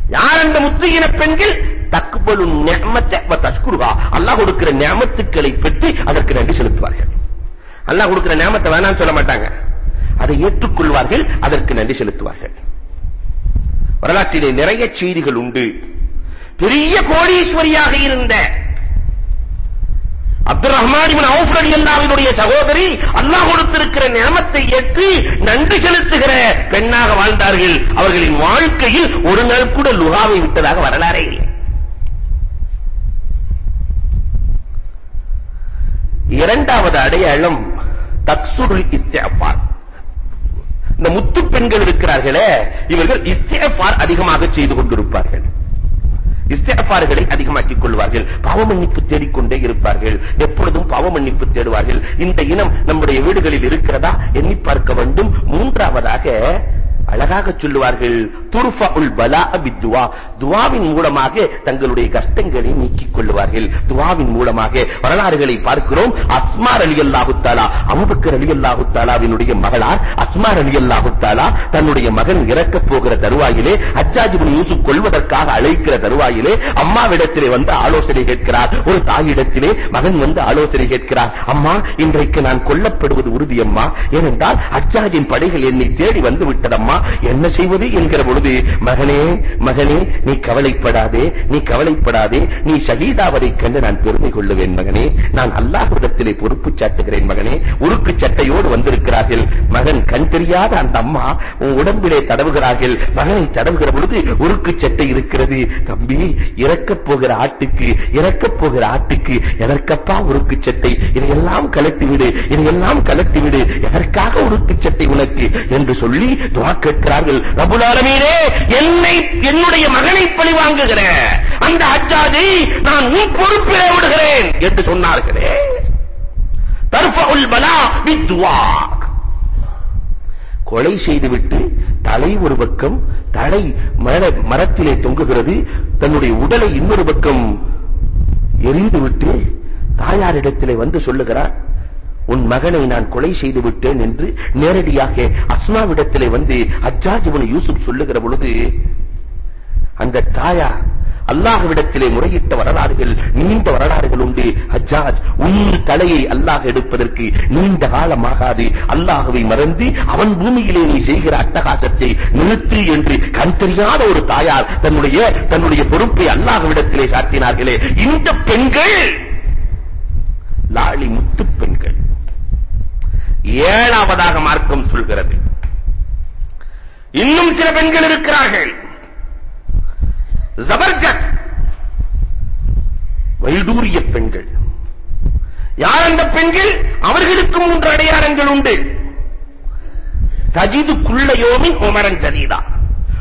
யார் அந்த முத்துகின பெண்கள்? தக்குபலு நிஅமத்த வ அல்லாஹ் கொடுக்கிற நியமத்துக்களை பெற்று அதற்கு நன்றி செலுத்துவார்கள். அல்லாஹ் கொடுக்கிற நியமத்தை வேணாம்னு சொல்ல மாட்டாங்க. அதை ஏற்றுக்கொள்வார்கள் அதற்கு நன்றி செலுத்துவார்கள். வரலாற்றிலே நிறைய செய்திகள் உண்டு. பெரிய கோடீஸ்வரியாக இருந்த அப்துல் ரஹ்மான் இப்னு அவுஃப் ரலியல்லாஹுவினுடைய சகோதரி அல்லாஹ் கொடுத்திருக்கிற நியமத்தை ஏற்று நன்றி செலுத்துகிற பெண்ணாக வாழ்ந்தார்கள். அவர்களின் வாழ்க்கையில் ஒரு நாள் கூட லுகாவை விட்டதாக வரலாறே இல்லை. இரண்டாவது அடையாளம் தக்சுருல் இஸ்திஃபார். இந்த முத்து பெண்கள் இருக்கிறார்களே இவர்கள் இஸ்திஃபார் அதிகமாக செய்து கொண்டிருப்பார்கள். இஸ்திஃபார்களை அதிகமாக்கிக் கொள்வார்கள். பாவ மன்னிப்பு தேடிக்கொண்டே இருப்பார்கள். எப்பொழுதும் பாவ மன்னிப்பு தேடுவார்கள். இந்த இனம் நம்முடைய வீடுகளில் இருக்கிறதா? எண்ணி பார்க்க வேண்டும். மூன்றாவதாக அழகாக சொல்லுவார்கள் துர்ஃபுல் பலா பித்துவா துவாவின் மூலமாக தங்களுடைய கஷ்டங்களை நீக்கிக் கொள்வார்கள் துவாவின் மூலமாக வரலாறுகளை பார்க்கிறோம். அஸ்மா ரலியல்லாஹு தஆலா அபூபக்கர் ரலியல்லாஹு தஆலாவினுடைய மகளார். அஸ்மா ரலியல்லாஹு தஆலா தன்னுடைய மகன் இறக்கப் போகிற தருவாயிலே ஹஜ்ஜாஜ் இப்னு யூசுப் கொள்வதற்காக அழைக்கிற தருவாயிலே அம்மாவிடத்திலே வந்து ஆலோசனை கேட்கிறார். ஒரு தாயிடத்திலே மகன் வந்து ஆலோசனை கேட்கிறார். அம்மா இன்றைக்கு நான் கொல்லப்படுவது உறுதி அம்மா. ஏனென்றால் அஜாஜின் படைகள் என்னை தேடி வந்து விட்டதம்மா. என்ன செய்வது என்கிற பொழுது மகனே மகனே நீ நீ கவலைப்படாதே நீ கவலைப்படாதே நீ ஷஹீதாவதைக் கண்டு நான் பெருமை கொள்ளுவேன் மகனே. நான் அல்லாஹ்விடத்திலே பொறுப்பு சாட்டுகிறேன் மகனே. உருக்கு சட்டையோடு வந்திருக்கிறார்கள். மகன் கண் தெரியாத அந்த அம்மா உன் உடம்பிலே தடவுகிறார்கள். மகனை தடவுகிற பொழுது உருக்கு சட்டை இருக்கிறது. தம்பி இறக்கப் போகிற ஆட்டுக்கு இறக்கப் போகிற ஆட்டுக்கு எதற்கப்பா உருக்கு சட்டை? இதையெல்லாம் கலட்டி விடு இதையெல்லாம் கலட்டி விடு எதற்காக உருக்கு சட்டை உனக்கு? என்று சொல்லி துவா கேட்கிறார்கள். ரபுல் ஆலமீனே என்னை என்னுடைய மகனை பழி வாங்குகிற அந்த அஜாதை நான் உன் பொறுப்பிலே விடுகிறேன் என்று சொன்னார்களே. தர்ஃபுல் பலா பித்துவா. கொலை செய்துவிட்டு தலை ஒரு பக்கம் தலை மரத்திலே தொங்குகிறது தன்னுடைய உடலை இன்னொரு பக்கம் எரிந்துவிட்டு தாயாரிடத்திலே வந்து சொல்லுகிறார் உன் மகனை நான் கொலை செய்து விட்டேன் என்று நேரடியாக அஸ்மாவிடத்திலே வந்து அஜாஜ் இவன் யூசுப் சொல்லுகிற பொழுது அந்த தாயார் அல்லாஹ்விடத்திலே முறையிட்ட வரலாறுகள் நீண்ட வரலாறுகள் உண்டு. ஹஜ்ஜாஜ் உன் தலையை அல்லாஹ் எடுப்பதற்கு நீண்ட காலமாகாது. அல்லாஹுவை மறந்து அவன் பூமியிலே நீ செய்கிற அட்டகாசத்தை நிறுத்து என்று கண் தெரியாத ஒரு தாயார் தன்னுடைய தன்னுடைய பொறுப்பை அல்லாஹ்விடத்திலே சாட்டினார்களே இந்த பெண்கள் லாளி முத்து பெண்கள். ஏழாவதாக மார்க்கம் சொல்கிறது. இன்னும் சில பெண்கள் இருக்கிறார்கள். ஜபர்ஜத் வைடூரிய பெண்கள். யார் அந்த பெண்கள்? அவர்களுக்கு மூன்று அடையாளங்கள் உண்டு. தஜிது குள்ளயோமின் உமரன் ஜதீதா.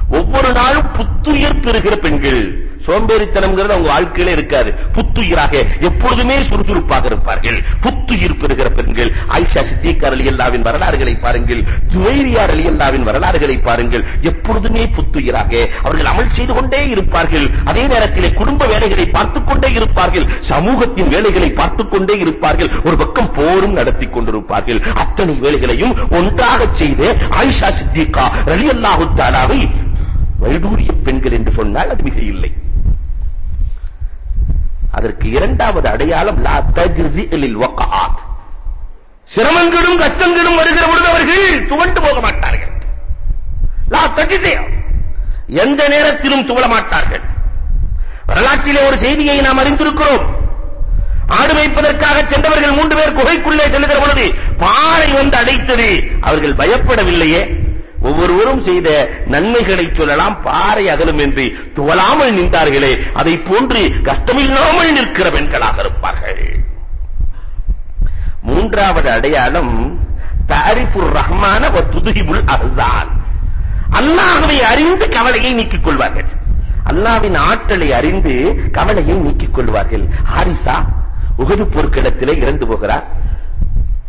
ஒவ்வொரு நாளும் புத்துயிர் பெறுகிற பெண்கள். சோம்பேறித்தனம்ங்கிறது அவங்க வாழ்க்கையில இருக்காது. புத்துயிராக எப்பொழுதுமே சுறுசுறுப்பாக இருப்பார்கள். புத்துயிர் பெறுகிற பெண்கள் ஆயிஷா சித்திகார் அலியல்லாவின் வரலாறுகளை பாருங்கள் ஜுவைரியார் அலியல்லாவின் வரலாறுகளை பாருங்கள். எப்பொழுதுமே புத்துயிராக அவர்கள் அமல் செய்து கொண்டே இருப்பார்கள். அதே நேரத்தில் குடும்ப வேலைகளை பார்த்துக் கொண்டே இருப்பார்கள். சமூகத்தின் வேலைகளை பார்த்துக் கொண்டே இருப்பார்கள். ஒரு பக்கம் போரும் நடத்தி கொண்டிருப்பார்கள். அத்தனை வேலைகளையும் ஒன்றாக செய்து ஆயிஷா சித்திகா ரலியல்லாஹு தாலாவை வைடூரிய பெண்கள் என்று சொன்னால் அது மிக இல்லை அதற்கு இரண்டாவது அடையாளம் லா தஜ்ஸி லில் வக்ஆத் சிரமங்களும் கஷ்டங்களும் வருகிற பொழுது அவர்கள் துவண்டு போக மாட்டார்கள். லா தஜ்ஸி எந்த நேரத்திலும் துவள மாட்டார்கள். வரலாற்றிலே ஒரு செய்தியை நாம் அறிந்திருக்கிறோம். ஆடு வைப்பதற்காக சென்றவர்கள் மூன்று பேர் குகைக்குள்ளே செல்லுகிற பொழுது பாறை வந்து அடைத்தது. அவர்கள் பயப்படவில்லையே. ஒவ்வொருவரும் செய்த நன்மைகளை சொல்லலாம் பாறை அகலும் என்று துவலாமல் நின்றார்களே அதை போன்று கஷ்டமில்லாமல் நிற்கிற பெண்களாக இருப்பார்கள். மூன்றாவது அடையாளம் தாரிஃபுர் ரஹ்மான வ துதுஹிபுல் அஹ்சான். அல்லாஹ்வை அறிந்து கவலையை நீக்கிக் கொள்வார்கள். அல்லாவின் ஆற்றலை அறிந்து கவலையை நீக்கிக் கொள்வார்கள். ஹாரிசா உகது போர்க்களத்திலே இறந்து போகிறார்.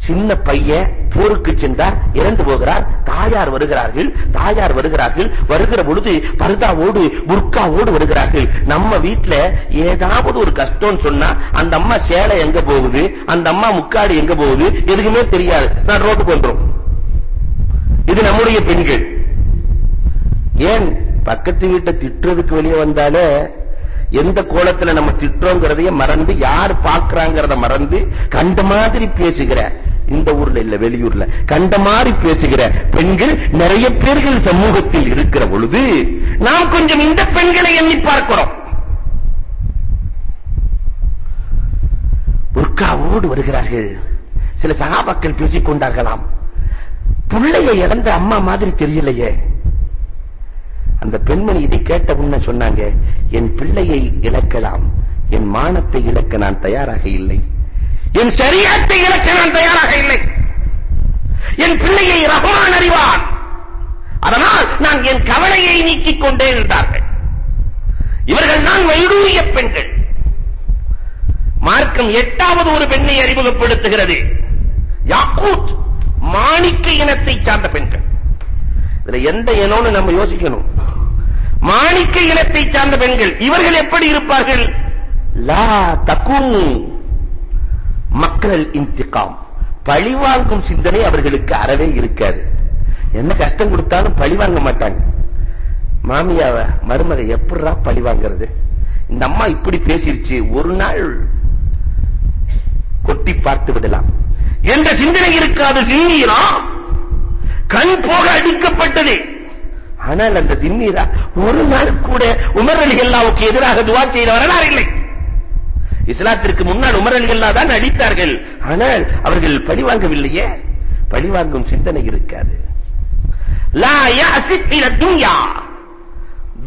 சின்ன பையன் போருக்கு சென்றார் இறந்து போகிறார் தாயார் வருகிறார்கள் தாயார் வருகிறார்கள் வருகிற பொழுது பர்தாவோடு புர்காவோடு வருகிறார்கள். நம்ம வீட்டுல ஏதாவது ஒரு கஷ்டம்னு சொன்னா அந்த அம்மா சேலை எங்க போகுது அந்த அம்மா முக்காடு எங்க போகுது எதுக்குமே தெரியாது. நான் ரோட்டுக்கு வந்துரும். இது நம்முடைய பெண்கள். ஏன் பக்கத்து வீட்டை திட்டுறதுக்கு வெளியே வந்தாலே எந்த கோலத்துல நம்ம திட்டுறோங்கிறதையே மறந்து யார் பாக்குறாங்கறத மறந்து கண்ட மாதிரி பேசுகிற இந்த ஊர்ல இல்ல வெளியூர்ல. கண்ட மாதிரி பேசுகிற பெண்கள் நிறைய பேர்கள் சமூகத்தில் இருக்கிற பொழுது நாம் கொஞ்சம் இந்த பெண்களை எண்ணி பார்க்கிறோம். புர்காவோடு வருகிறார்கள். சில சகாபாக்கள் பேசிக் கொண்டார்களாம். பிள்ளையை இழந்த அம்மா மாதிரி தெரியலையே. அந்த பெண்மணி இதை கேட்ட உடனே சொன்னாங்க என் பிள்ளையை இழக்கலாம். என் மானத்தை இழக்க நான் தயாராக இல்லை. என் சரியத்தை இழக்க நான் தயாராக இல்லை. என் பிள்ளையை ரஹ்மான் அறிவான். அதனால் நான் என் கவலையை நீக்கிக் கொண்டே இருந்தார்கள் இவர்கள் தான் வைடூரிய பெண்கள். மார்க்கம் எட்டாவது ஒரு பெண்ணை அறிமுகப்படுத்துகிறது. யாக்கூத் மாணிக்க இனத்தை சார்ந்த பெண்கள். இதுல எந்த இனம்னு நம்ம யோசிக்கணும். மாணிக்க இனத்தை சார்ந்த பெண்கள். இவர்கள் எப்படி இருப்பார்கள்? லா தக்கும் மக்கள் இன்திகாம். பழிவாங்கும் சிந்தனை அவர்களுக்கு அறவே இருக்காது. என்ன கஷ்டம் கொடுத்தாலும் பழி வாங்க மாட்டாங்க. மாமியாவ மருமதை எப்படிரா பழி வாங்குறது? இந்த அம்மா இப்படி பேசிருச்சு ஒரு நாள் கொட்டி பார்த்து விடலாம். என்ற சிந்தனை இருக்காது சிந்தினா கண் போக அடிக்கப்பட்டது. ஆனால் அந்த சின்னீரா ஒரு நாள் கூட உமர் அலிகல்லாவுக்கு எதிராக துவா செய்த வரலாறு இல்லை. இஸ்லாத்திற்கு முன்னால் உமர் அலிகல்லா தான் அடித்தார்கள். ஆனால் அவர்கள் பழி வாங்கவில்லையே. பழி வாங்கும் சிந்தனை இருக்காது. லா இல துன்யா.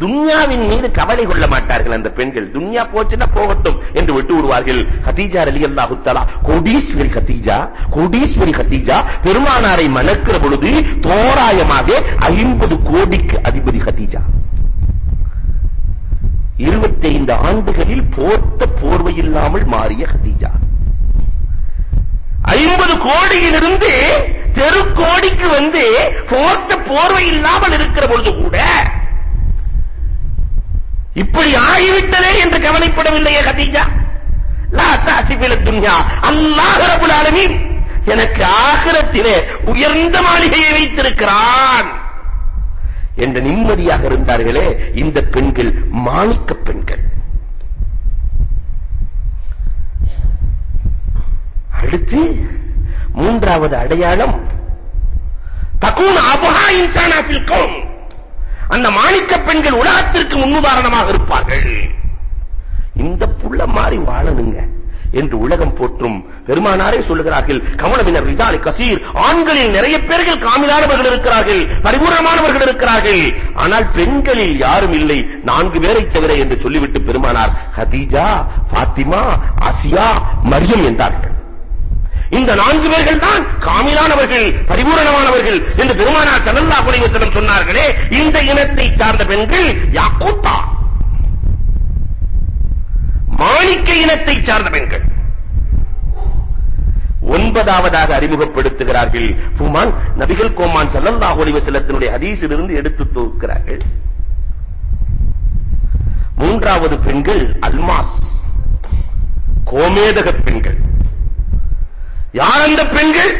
துன்யாவின் மீது கவலை கொள்ள மாட்டார்கள் அந்த பெண்கள். துன்யா போச்சுன்னா போகட்டும் என்று விட்டு விடுவார்கள். ஹதீஜா ரலியல்லாஹு தஆலா கோடீஸ்வரி ஹதீஜா கோடீஸ்வரி ஹதீஜா பெருமானாரை மணக்கிற பொழுது தோராயமாக 50 கோடிக்கு அதிபதி ஹதீஜா. 25 ஆண்டுகளில் போர்த்த போர்வை இல்லாமல் மாறிய ஹதீஜா. 50 கோடியிலிருந்து தெரு கோடிக்கு வந்து போர்த்த போர்வை இல்லாமல் இருக்கிற பொழுது கூட இப்படி ஆகிவிட்டதே என்று கவலைப்படவில்லையே கதீஜா லா தாசிபில துன்யா. அல்லாஹ் ஆலமீன் எனக்கு ஆகிரத்திலே உயர்ந்த மாளிகையை வைத்திருக்கிறான். என்ற நிம்மதியாக இருந்தார்களே இந்த பெண்கள் மாணிக்க பெண்கள். அடுத்து மூன்றாவது அடையாளம் தகுன் அபஹா இன்சானா ஃபில் கௌம். அந்த மாணிக்க பெண்கள் உலகத்திற்கு முன்னுதாரணமாக இருப்பார்கள். இந்த புள்ள மாறி வாழணுங்க என்று உலகம் போற்றும் பெருமானாரே சொல்லுகிறார்கள் கமலமினர் ரிஜாலி கசீர் ஆண்களில் நிறைய பேர்கள் காமிலானவர்கள் இருக்கிறார்கள் பரிபூர்ணமானவர்கள் இருக்கிறார்கள். ஆனால் பெண்களில் யாரும் இல்லை நான்கு பேரை தவிர என்று சொல்லிவிட்டு பெருமானார் ஹதீஜா பாத்திமா ஆசியா மரியம் என்றார்கள். இந்த நான்கு பேர்கள் தான் காமிலானவர்கள் பரிபூரணமானவர்கள் என்று பெருமானார் ஸல்லல்லாஹு அலைஹி வஸல்லம் சொன்னார்களே இந்த இனத்தை சார்ந்த பெண்கள் யாக்கூத்தா? மாணிக்க இனத்தை சார்ந்த பெண்கள். ஒன்பதாவதாக அறிமுகப்படுத்துகிறார்கள். புமான் நபிகள் கோமான் ஸல்லல்லாஹு அலைஹி வஸல்லத்தினுடைய ஹதீஸிலிருந்து எடுத்து தொகுக்கிறார்கள். மூன்றாவது பெண்கள் அல்மாஸ். கோமேதக பெண்கள். யார் அந்த பெண்கள்?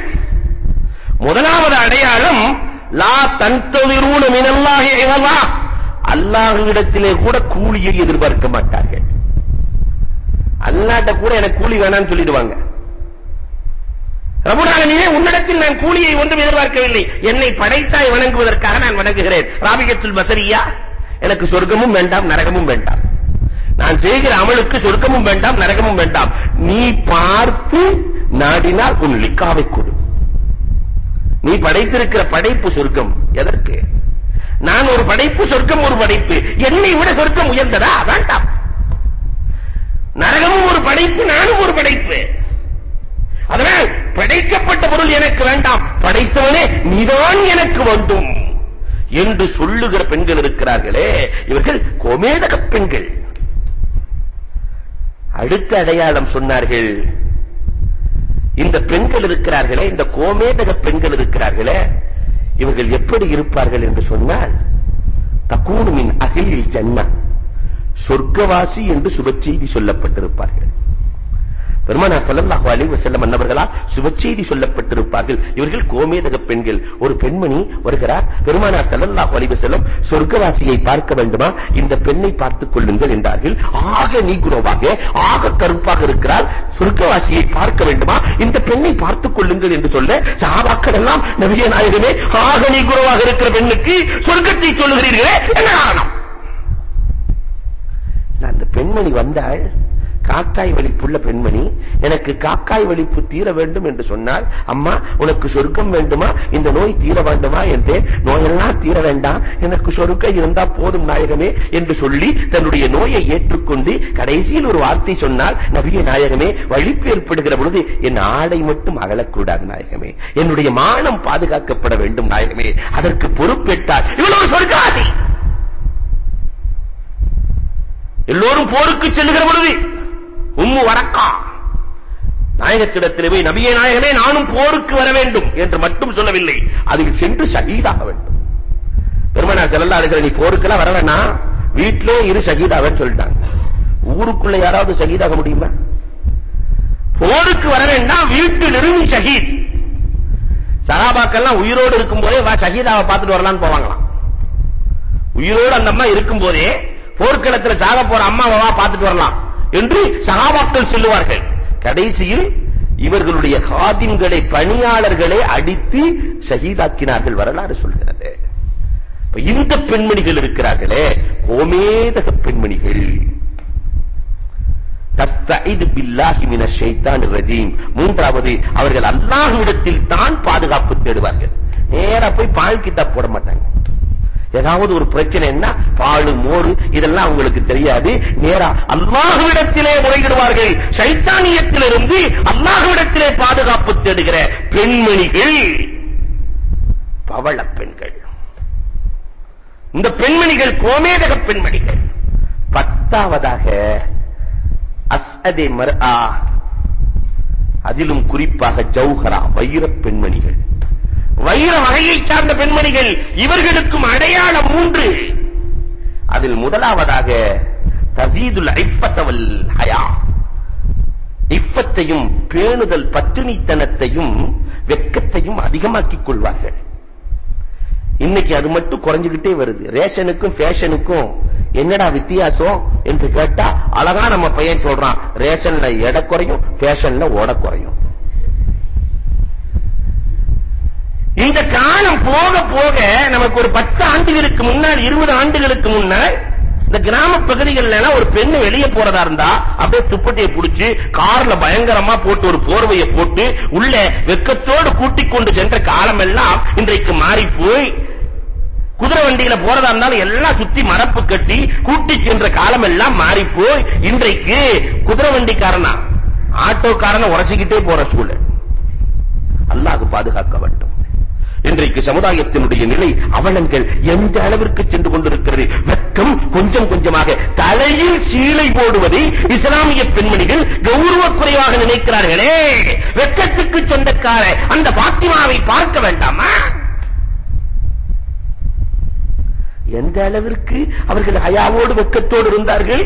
முதலாவது அடையாளம் லா தன்தவிரூன மினல்லாஹி இவல்லா அல்லாஹ்விடத்திலே கூட கூலியை எதிர்பார்க்க மாட்டார்கள். அல்லாஹ்ட்ட கூட எனக்கு கூலி வேணாம்னு சொல்லிடுவாங்க. ரப்பல் உன்னிடத்தில் நான் கூலியை ஒன்றும் எதிர்பார்க்கவில்லை. என்னை படைத்தாய் வணங்குவதற்காக நான் வணங்குகிறேன். ராபிகத்துல் பசரியா எனக்கு சொர்க்கமும் வேண்டாம் நரகமும் வேண்டாம். நான் செய்கிற அமலுக்கு சொர்க்கமும் வேண்டாம் நரகமும் வேண்டாம். நீ பார்த்து நாடினால் உன் லிக்காவை கொடு. நீ படைத்திருக்கிற படைப்பு சொர்க்கம் எதற்கு? நான் ஒரு படைப்பு சொர்க்கம் ஒரு படைப்பு. என்னை விட சொர்க்கம் உயர்ந்ததா? வேண்டாம். நரகமும் ஒரு படைப்பு நானும் ஒரு படைப்பு. அதனால் படைக்கப்பட்ட பொருள் எனக்கு வேண்டாம். படைத்தவனே நீதான் எனக்கு வேண்டும். என்று சொல்லுகிற பெண்கள் இருக்கிறார்களே இவர்கள் கோமேதக பெண்கள். அடுத்த அடையாளம் சொன்னார்கள். இந்த பெண்கள் இருக்கிறார்களே இந்த கோமேதக பெண்கள் இருக்கிறார்களே இவர்கள் எப்படி இருப்பார்கள் என்று சொன்னால் தக்கூனுமின் அகிலில் ஜன்னா சொர்க்கவாசி என்று சுபச்செய்தி சொல்லப்பட்டிருப்பார்கள். பெருமானார் சல்லல்லாஹு அலைஹி வஸல்லம் அன்னவர்களால் சுப சொல்லப்பட்டிருப்பார்கள். இவர்கள் கோமேதக பெண்கள். ஒரு பெண்மணி வருகிறார். பெருமானார் சல்லல்லாஹு அலைஹி வஸல்லம் சொர்க்கவாசியை பார்க்க வேண்டுமா? இந்த பெண்ணை பார்த்துக் கொள்ளுங்கள் என்றார்கள். ஆக நீகுரோவாக ஆக கருப்பாக இருக்கிறார். சொர்க்கவாசியை பார்க்க வேண்டுமா? இந்த பெண்ணை பார்த்துக் கொள்ளுங்கள் என்று சொல்ல சஹாபாக்கள் எல்லாம் நபிய நாயகமே ஆக நீகுரோவாக இருக்கிற பெண்ணுக்கு சொர்க்கத்தை சொல்லுகிறீர்களே என்ன காரணம்? அந்த பெண்மணி வந்தாள் காக்காய் வலிப்புள்ள பெண்மணி எனக்கு காக்காய் வலிப்பு தீர வேண்டும் என்று சொன்னால் அம்மா உனக்கு சொர்க்கம் வேண்டுமா? இந்த நோய் தீர வேண்டுமா என்று நோயெல்லாம் தீர வேண்டாம். எனக்கு சொருக்கம் இருந்தா போதும் நாயகமே என்று சொல்லி தன்னுடைய நோயை ஏற்றுக்கொண்டு கடைசியில் ஒரு வார்த்தை சொன்னால் நபிய நாயகமே வலிப்பு ஏற்படுகிற பொழுது என் ஆடை மட்டும் அகலக்கூடாது நாயகமே. என்னுடைய மானம் பாதுகாக்கப்பட வேண்டும் நாயகமே. அதற்கு பொறுப்பேற்றால் இவ்வளவு சொர்க்காசி எல்லோரும் போருக்கு செல்லுகிற பொழுது உம்மு வரக்கா. நாயகத்திடத்திலே போய் நபியே நாயகமே நானும் போருக்கு வர வேண்டும் என்று மட்டும் சொல்லவில்லை. அதில் சென்று ஷஹீதாக வேண்டும். பெருமனார் செல்லல்லா அலைஹி நீ போருக்கெல்லாம் வர வேணாம் வீட்டிலே இரு ஷஹீதாகன்னு சொல்லிட்டாங்க. ஊருக்குள்ள யாராவது ஷஹீதாக முடியுமா? போருக்கு வர வேண்டாம் வீட்டில் இருந்து ஷஹீத் சகாபாக்கெல்லாம் உயிரோடு இருக்கும்போதே வா ஷஹீதாவை பார்த்துட்டு வரலாம்னு போவாங்களாம். உயிரோடு அந்த அம்மா இருக்கும் போதே போர்க்களத்தில் சாக போற அம்மாவை வா பார்த்துட்டு வரலாம். என்று சகாபாக்கள் சொல்லுவார்கள். கடைசியில் இவர்களுடைய காதிம்களை பணியாளர்களை அடித்து ஷஹீதாக்கினார்கள் வரலாறு சொல்கிறது. இந்த பெண்மணிகள் இருக்கிறார்களே கோமேதக பெண்மணிகள். தஸ்தஇது பில்லாஹி ஷைத்தானிர் ரஜீம். மூன்றாவது அவர்கள் அல்லாஹ்விடத்தில் தான் பாதுகாப்பு தேடுவார்கள். நேரா போய் பால் கிதாப் போட மாட்டாங்க. ஏதாவது ஒரு பிரச்சனைன்னா பாடு மோர் இதெல்லாம் அவங்களுக்கு தெரியாது. நேரா அல்லாஹ்விடத்திலே முறையிடுவார்கள். சைத்தானியத்திலிருந்து அல்லாஹ்விடத்திலே பாதுகாப்பு தேடுகிற பெண்மணிகள் பவள பெண்கள். இந்த பெண்மணிகள் கோமேதக பெண்மணிகள். பத்தாவதாக அஸ்அதே மர்ஆ அதிலும் குறிப்பாக ஜௌஹரா வைரப் பெண்மணிகள். வைர வகையை சார்ந்த பெண்மணிகள் இவர்களுக்கும் அடையாளம் மூன்று. அதில் முதலாவதாக தசீதுல் ஐப்பத்தவல் ஹயா. இஃபத்தையும் பேணுதல் பத்தினித்தனத்தையும் வெக்கத்தையும் அதிகமாக்கிக் கொள்வார்கள். இன்னைக்கு அது மட்டும் குறைஞ்சுகிட்டே வருது. ரேஷனுக்கும் ஃபேஷனுக்கும் என்னடா வித்தியாசம் என்று கேட்டா அழகா நம்ம பையன் சொல்றான் ரேஷன்ல எடை குறையும் ஃபேஷன்ல ஓட குறையும். இந்த காலம் போக போக நமக்கு ஒரு பத்து ஆண்டுகளுக்கு முன்னால் இருபது ஆண்டுகளுக்கு முன்னால் இந்த கிராம பகுதிகள்ல ஒரு பெண் வெளியே போறதா இருந்தா அப்படியே துப்பட்டியை புடிச்சு கார்ல பயங்கரமா போட்டு ஒரு போர்வையை போட்டு உள்ள வெக்கத்தோடு கூட்டிக் கொண்டு சென்ற காலம் எல்லாம் இன்றைக்கு மாறி போய் குதிரை வண்டியில போறதா இருந்தாலும் எல்லாம் சுத்தி மரப்பு கட்டி கூட்டி சென்ற காலம் எல்லாம் மாறி போய் இன்றைக்கு குதிரை வண்டிக்காரனா ஆட்டோக்காரனை உரசிக்கிட்டே போற சூழல். அல்லாஹ் பாதுகாக்க வேண்டும் இன்றைக்கு சமுதாயத்தினுடைய நிலை அவலங்கள் எந்த அளவிற்கு சென்று கொண்டிருக்கிறது? வெட்கம் கொஞ்சம் கொஞ்சமாக தலையில் சீலை போடுவதை இஸ்லாமிய பெண்மணிகள் கௌரவ குறைவாக நினைக்கிறார்களே. வெக்கத்துக்கு சொந்தக்கார அந்த பாத்திமாவை பார்க்க வேண்டாமா? எந்த அளவிற்கு அவர்கள் ஹயாவோடு வெட்கத்தோடு இருந்தார்கள்?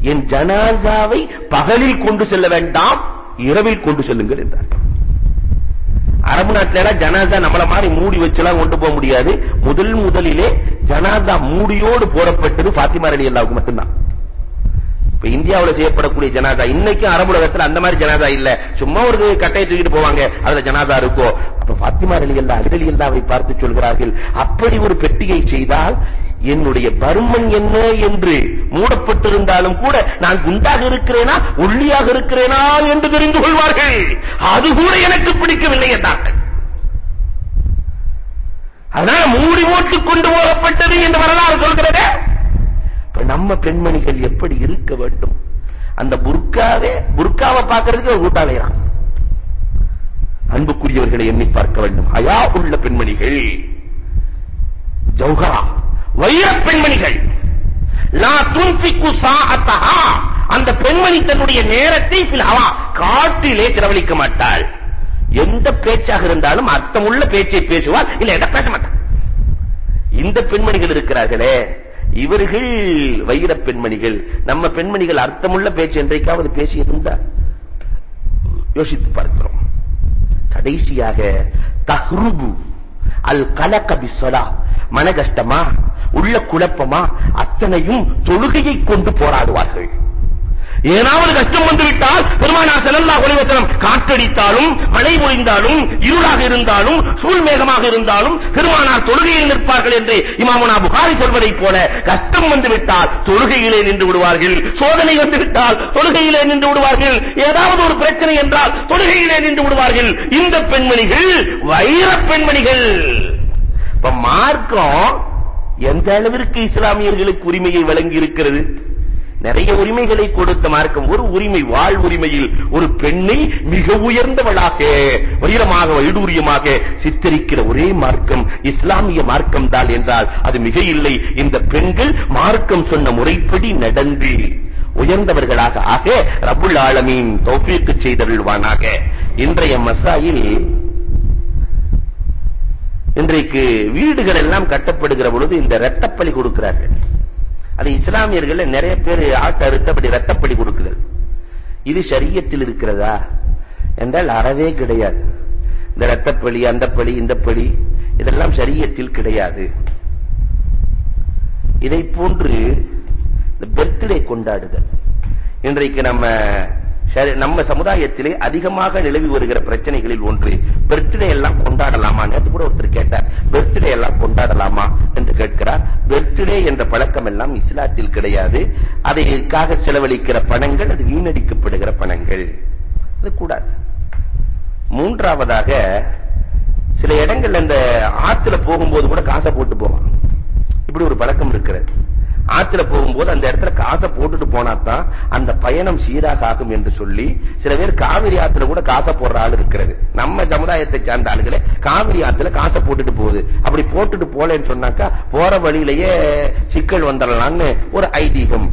என் ஜனாசாவை பகலில் கொண்டு செல்ல வேண்டாம் இரவில் கொண்டு செல்லுங்கள் என்றார்கள். அரபு நாட்டில எல்லாம் ஜனாசா நம்மள மாதிரி மூடி வச்செல்லாம் கொண்டு போக முடியாது. முதல் முதலிலே ஜனாசா மூடியோடு போடப்பட்டது பாத்திமா ரலியல்லாஹு மட்டும்தான். இப்ப இந்தியாவுல செய்யப்படக்கூடிய ஜனாசா இன்னைக்கும் அரபு உலகத்துல அந்த மாதிரி ஜனாசா இல்ல. சும்மா ஒரு கட்டையை தூக்கிட்டு போவாங்க அதுல ஜனாசா இருக்கும் அப்ப பாத்திமா ரலியல்லாஹு ரலியல்லாஹை பார்த்து சொல்கிறார்கள் அப்படி ஒரு பெட்டியை செய்தால் என்னுடைய பருமன் என்ன என்று மூடப்பட்டிருந்தாலும் கூட நான் குண்டாக இருக்கிறேனா ஒல்லியாக இருக்கிறேனா என்று தெரிந்து கொள்வார்கள். அது கூட எனக்கு பிடிக்கவில்லை என்றார்கள். அதனால மூடி போட்டுக் கொண்டு போகப்பட்டது என்று வரலாறு சொல்கிறது. இப்ப நம்ம பெண்மணிகள் எப்படி இருக்க வேண்டும்? அந்த புர்காவே புர்காவை பார்க்கிறதுக்கு ஒரு கூட்டாளையான் அன்புக்குரியவர்களை எண்ணி பார்க்க வேண்டும். அயா உள்ள பெண்மணிகள் ஜௌஹரா. வைரப் பெண்மணிகள். லா துன்ஃபிக்கு சாஅத்தஹா. அந்த பெண்மணி தன்னுடைய நேரத்தை ஃபில் ஹவா. காட்டிலே செலவழிக்க மாட்டாள். எந்த பேச்சாக இருந்தாலும் அர்த்தமுள்ள பேச்சை பேசுவார் இல்ல எதை பேச மாட்டாள். இந்த பெண்மணிகள் இருக்கிறார்களே. இவர்கள் வைர பெண்மணிகள். நம்ம பெண்மணிகள் அர்த்தமுள்ள பேச்சு என்றைக்காவது பேசியதுண்டா யோசித்து பார்க்கிறோம். கடைசியாக தஹ்ருபு அல் கலக பிஸ்ஸலா மன கஷ்டமா உள்ள குழப்பமா? அத்தனையும் தொழுகையை கொண்டு போராடுவார்கள். ஏனாவது கஷ்டம் வந்துவிட்டால் பெருமானார் ஸல்லல்லாஹு அலைஹி வஸல்லம் காற்றடித்தாலும் மழை பொழிந்தாலும் இருளாக இருந்தாலும் சூழ்மேகமாக இருந்தாலும் பெருமானார் தொழுகையில் நிற்பார்கள் என்று இமாமுனா புகாரி சொல்வதைப் போல கஷ்டம் வந்துவிட்டால் தொழுகையிலே நின்று விடுவார்கள். சோதனை வந்துவிட்டால் தொழுகையிலே நின்று விடுவார்கள். ஏதாவது ஒரு பிரச்சனை என்றால் தொழுகையிலே நின்று விடுவார்கள். இந்த பெண்மணிகள் வைர பெண்மணிகள். இப்ப மார்க்கம் எந்த அளவிற்கு இஸ்லாமியர்களுக்கு உரிமையை வழங்கி இருக்கிறது நிறைய உரிமைகளை கொடுத்த மார்க்கம் ஒரு உரிமை வாழ் உரிமையில் ஒரு பெண்ணை மிக உயர்ந்தவளாக வைரமாக வைடூரியமாக சித்தரிக்கிற ஒரே மார்க்கம் இஸ்லாமிய மார்க்கம் தான் என்றால் அது மிக இல்லை. இந்த பெண்கள் மார்க்கம் சொன்ன முறைப்படி நடந்து உயர்ந்தவர்களாக ஆக ரபுல் ஆலமீன் தௌஃபீக்கு செய்தருள்வானாக. இன்றைய மசாயில் இன்றைக்கு வீடுகள் எல்லாம் கட்டப்படுகிற பொழுது இந்த இரத்தப்பலி கொடுக்கிறார்கள். அது இஸ்லாமியர்கள் நிறைய பேர் ஆட்டு அறுத்தபடி ரத்தப்படி கொடுக்குதல். இது சரியத்தில் இருக்கிறதா? என்றால் அறவே கிடையாது. இந்த ரத்தப்பலி அந்த பலி இந்த பலி இதெல்லாம் சரியத்தில் கிடையாது. இதை போன்று இந்த பர்த்டே கொண்டாடுதல். இன்றைக்கு நம்ம நம்ம சமுதாயத்திலே அதிகமாக நிலவி வருகிற பிரச்சனைகளில் ஒன்று பர்த்டே எல்லாம் கொண்டாடலாமா? நேற்று கூட ஒருத்தர் கேட்டார் பர்த்டே எல்லாம் கொண்டாடலாமா? என்று கேட்கிறார். பெர்த்திடே என்ற பழக்கமெல்லாம் இஸ்லாத்தில் கிடையாது. அதைக்காக செலவழிக்கிற பணங்கள்? அது வீணடிக்கப்படுகிற பணங்கள். அது கூடாது. மூன்றாவதாக சில இடங்கள்ல இந்த ஆத்துல போகும்போது கூட காசை போட்டு போவான். இப்படி ஒரு பழக்கம் இருக்கிறது. ஆத்துல போகும்போது அந்த இடத்துல காசை போட்டுட்டு போனாதான் அந்த பயணம் சீராக ஆகும் என்று சொல்லி சில பேர் காவிரி ஆத்துல கூட காசை போடுற ஆள் இருக்கிறது. நம்ம சமுதாயத்தை சார்ந்த ஆளுகளே காவிரி ஆத்துல காசை போட்டுட்டு போகுது. அப்படி போட்டுட்டு போலேன்னு சொன்னாக்கா போற வழியிலேயே சிக்கல் வந்துடலாம்னு ஒரு ஐதீகம்.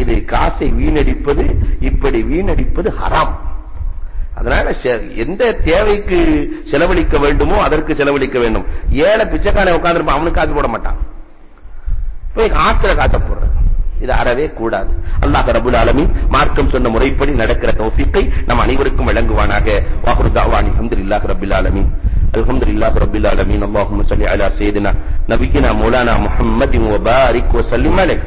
இது காசை வீணடிப்பது இப்படி வீணடிப்பது ஹராம். அதனால எந்த தேவைக்கு செலவழிக்க வேண்டுமோ அதற்கு செலவழிக்க வேண்டும். ஏழை பிச்சைக்காரன் உட்கார்ந்துருப்பான் அவனுக்கு காசு போட மாட்டான். போய் ஆத்திர காசை போடுறது இது அறவே கூடாது அல்லாஹ் ரபுல் ஆலமீன் மார்க்கம் சொன்ன முறைப்படி நடக்கிற தௌஃபீக்கை நம் அனைவருக்கும் வழங்குவானாக வாஹுரு தாவானி அல்ஹம்துலில்லாஹ் ரப்பில் ஆலமீன் الحمد لله رب العالمين اللهم صل على سيدنا نبينا مولانا محمد وبارك وسلم عليه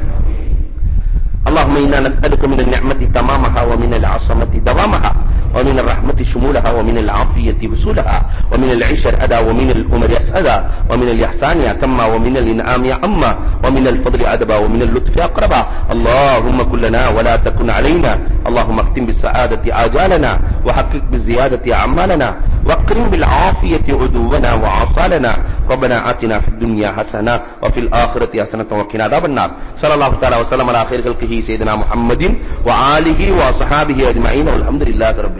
اللهم انا نسالك من النعمه تمامها ومن العصمه دوامها ومن الرحمة شمولها ومن العافية وصولها ومن العشر أدا ومن الأمر أسأدا ومن الإحسان أتما ومن الإنعام أما ومن الفضل أدبا ومن اللطف أقربا اللهم كلنا ولا تكن علينا. اللهم اختم بالسعادة آجالنا وحقق بالزيادة أعمالنا واقرم بالعافية عدونا وعصالنا. ربنا آتنا في الدنيا حسنة وفي الآخرة حسنة وقنا عذاب النار. صلى الله تعالى وسلم على خير خلقه سيدنا محمد وآله وصحابه أجمعين والحمد لله رب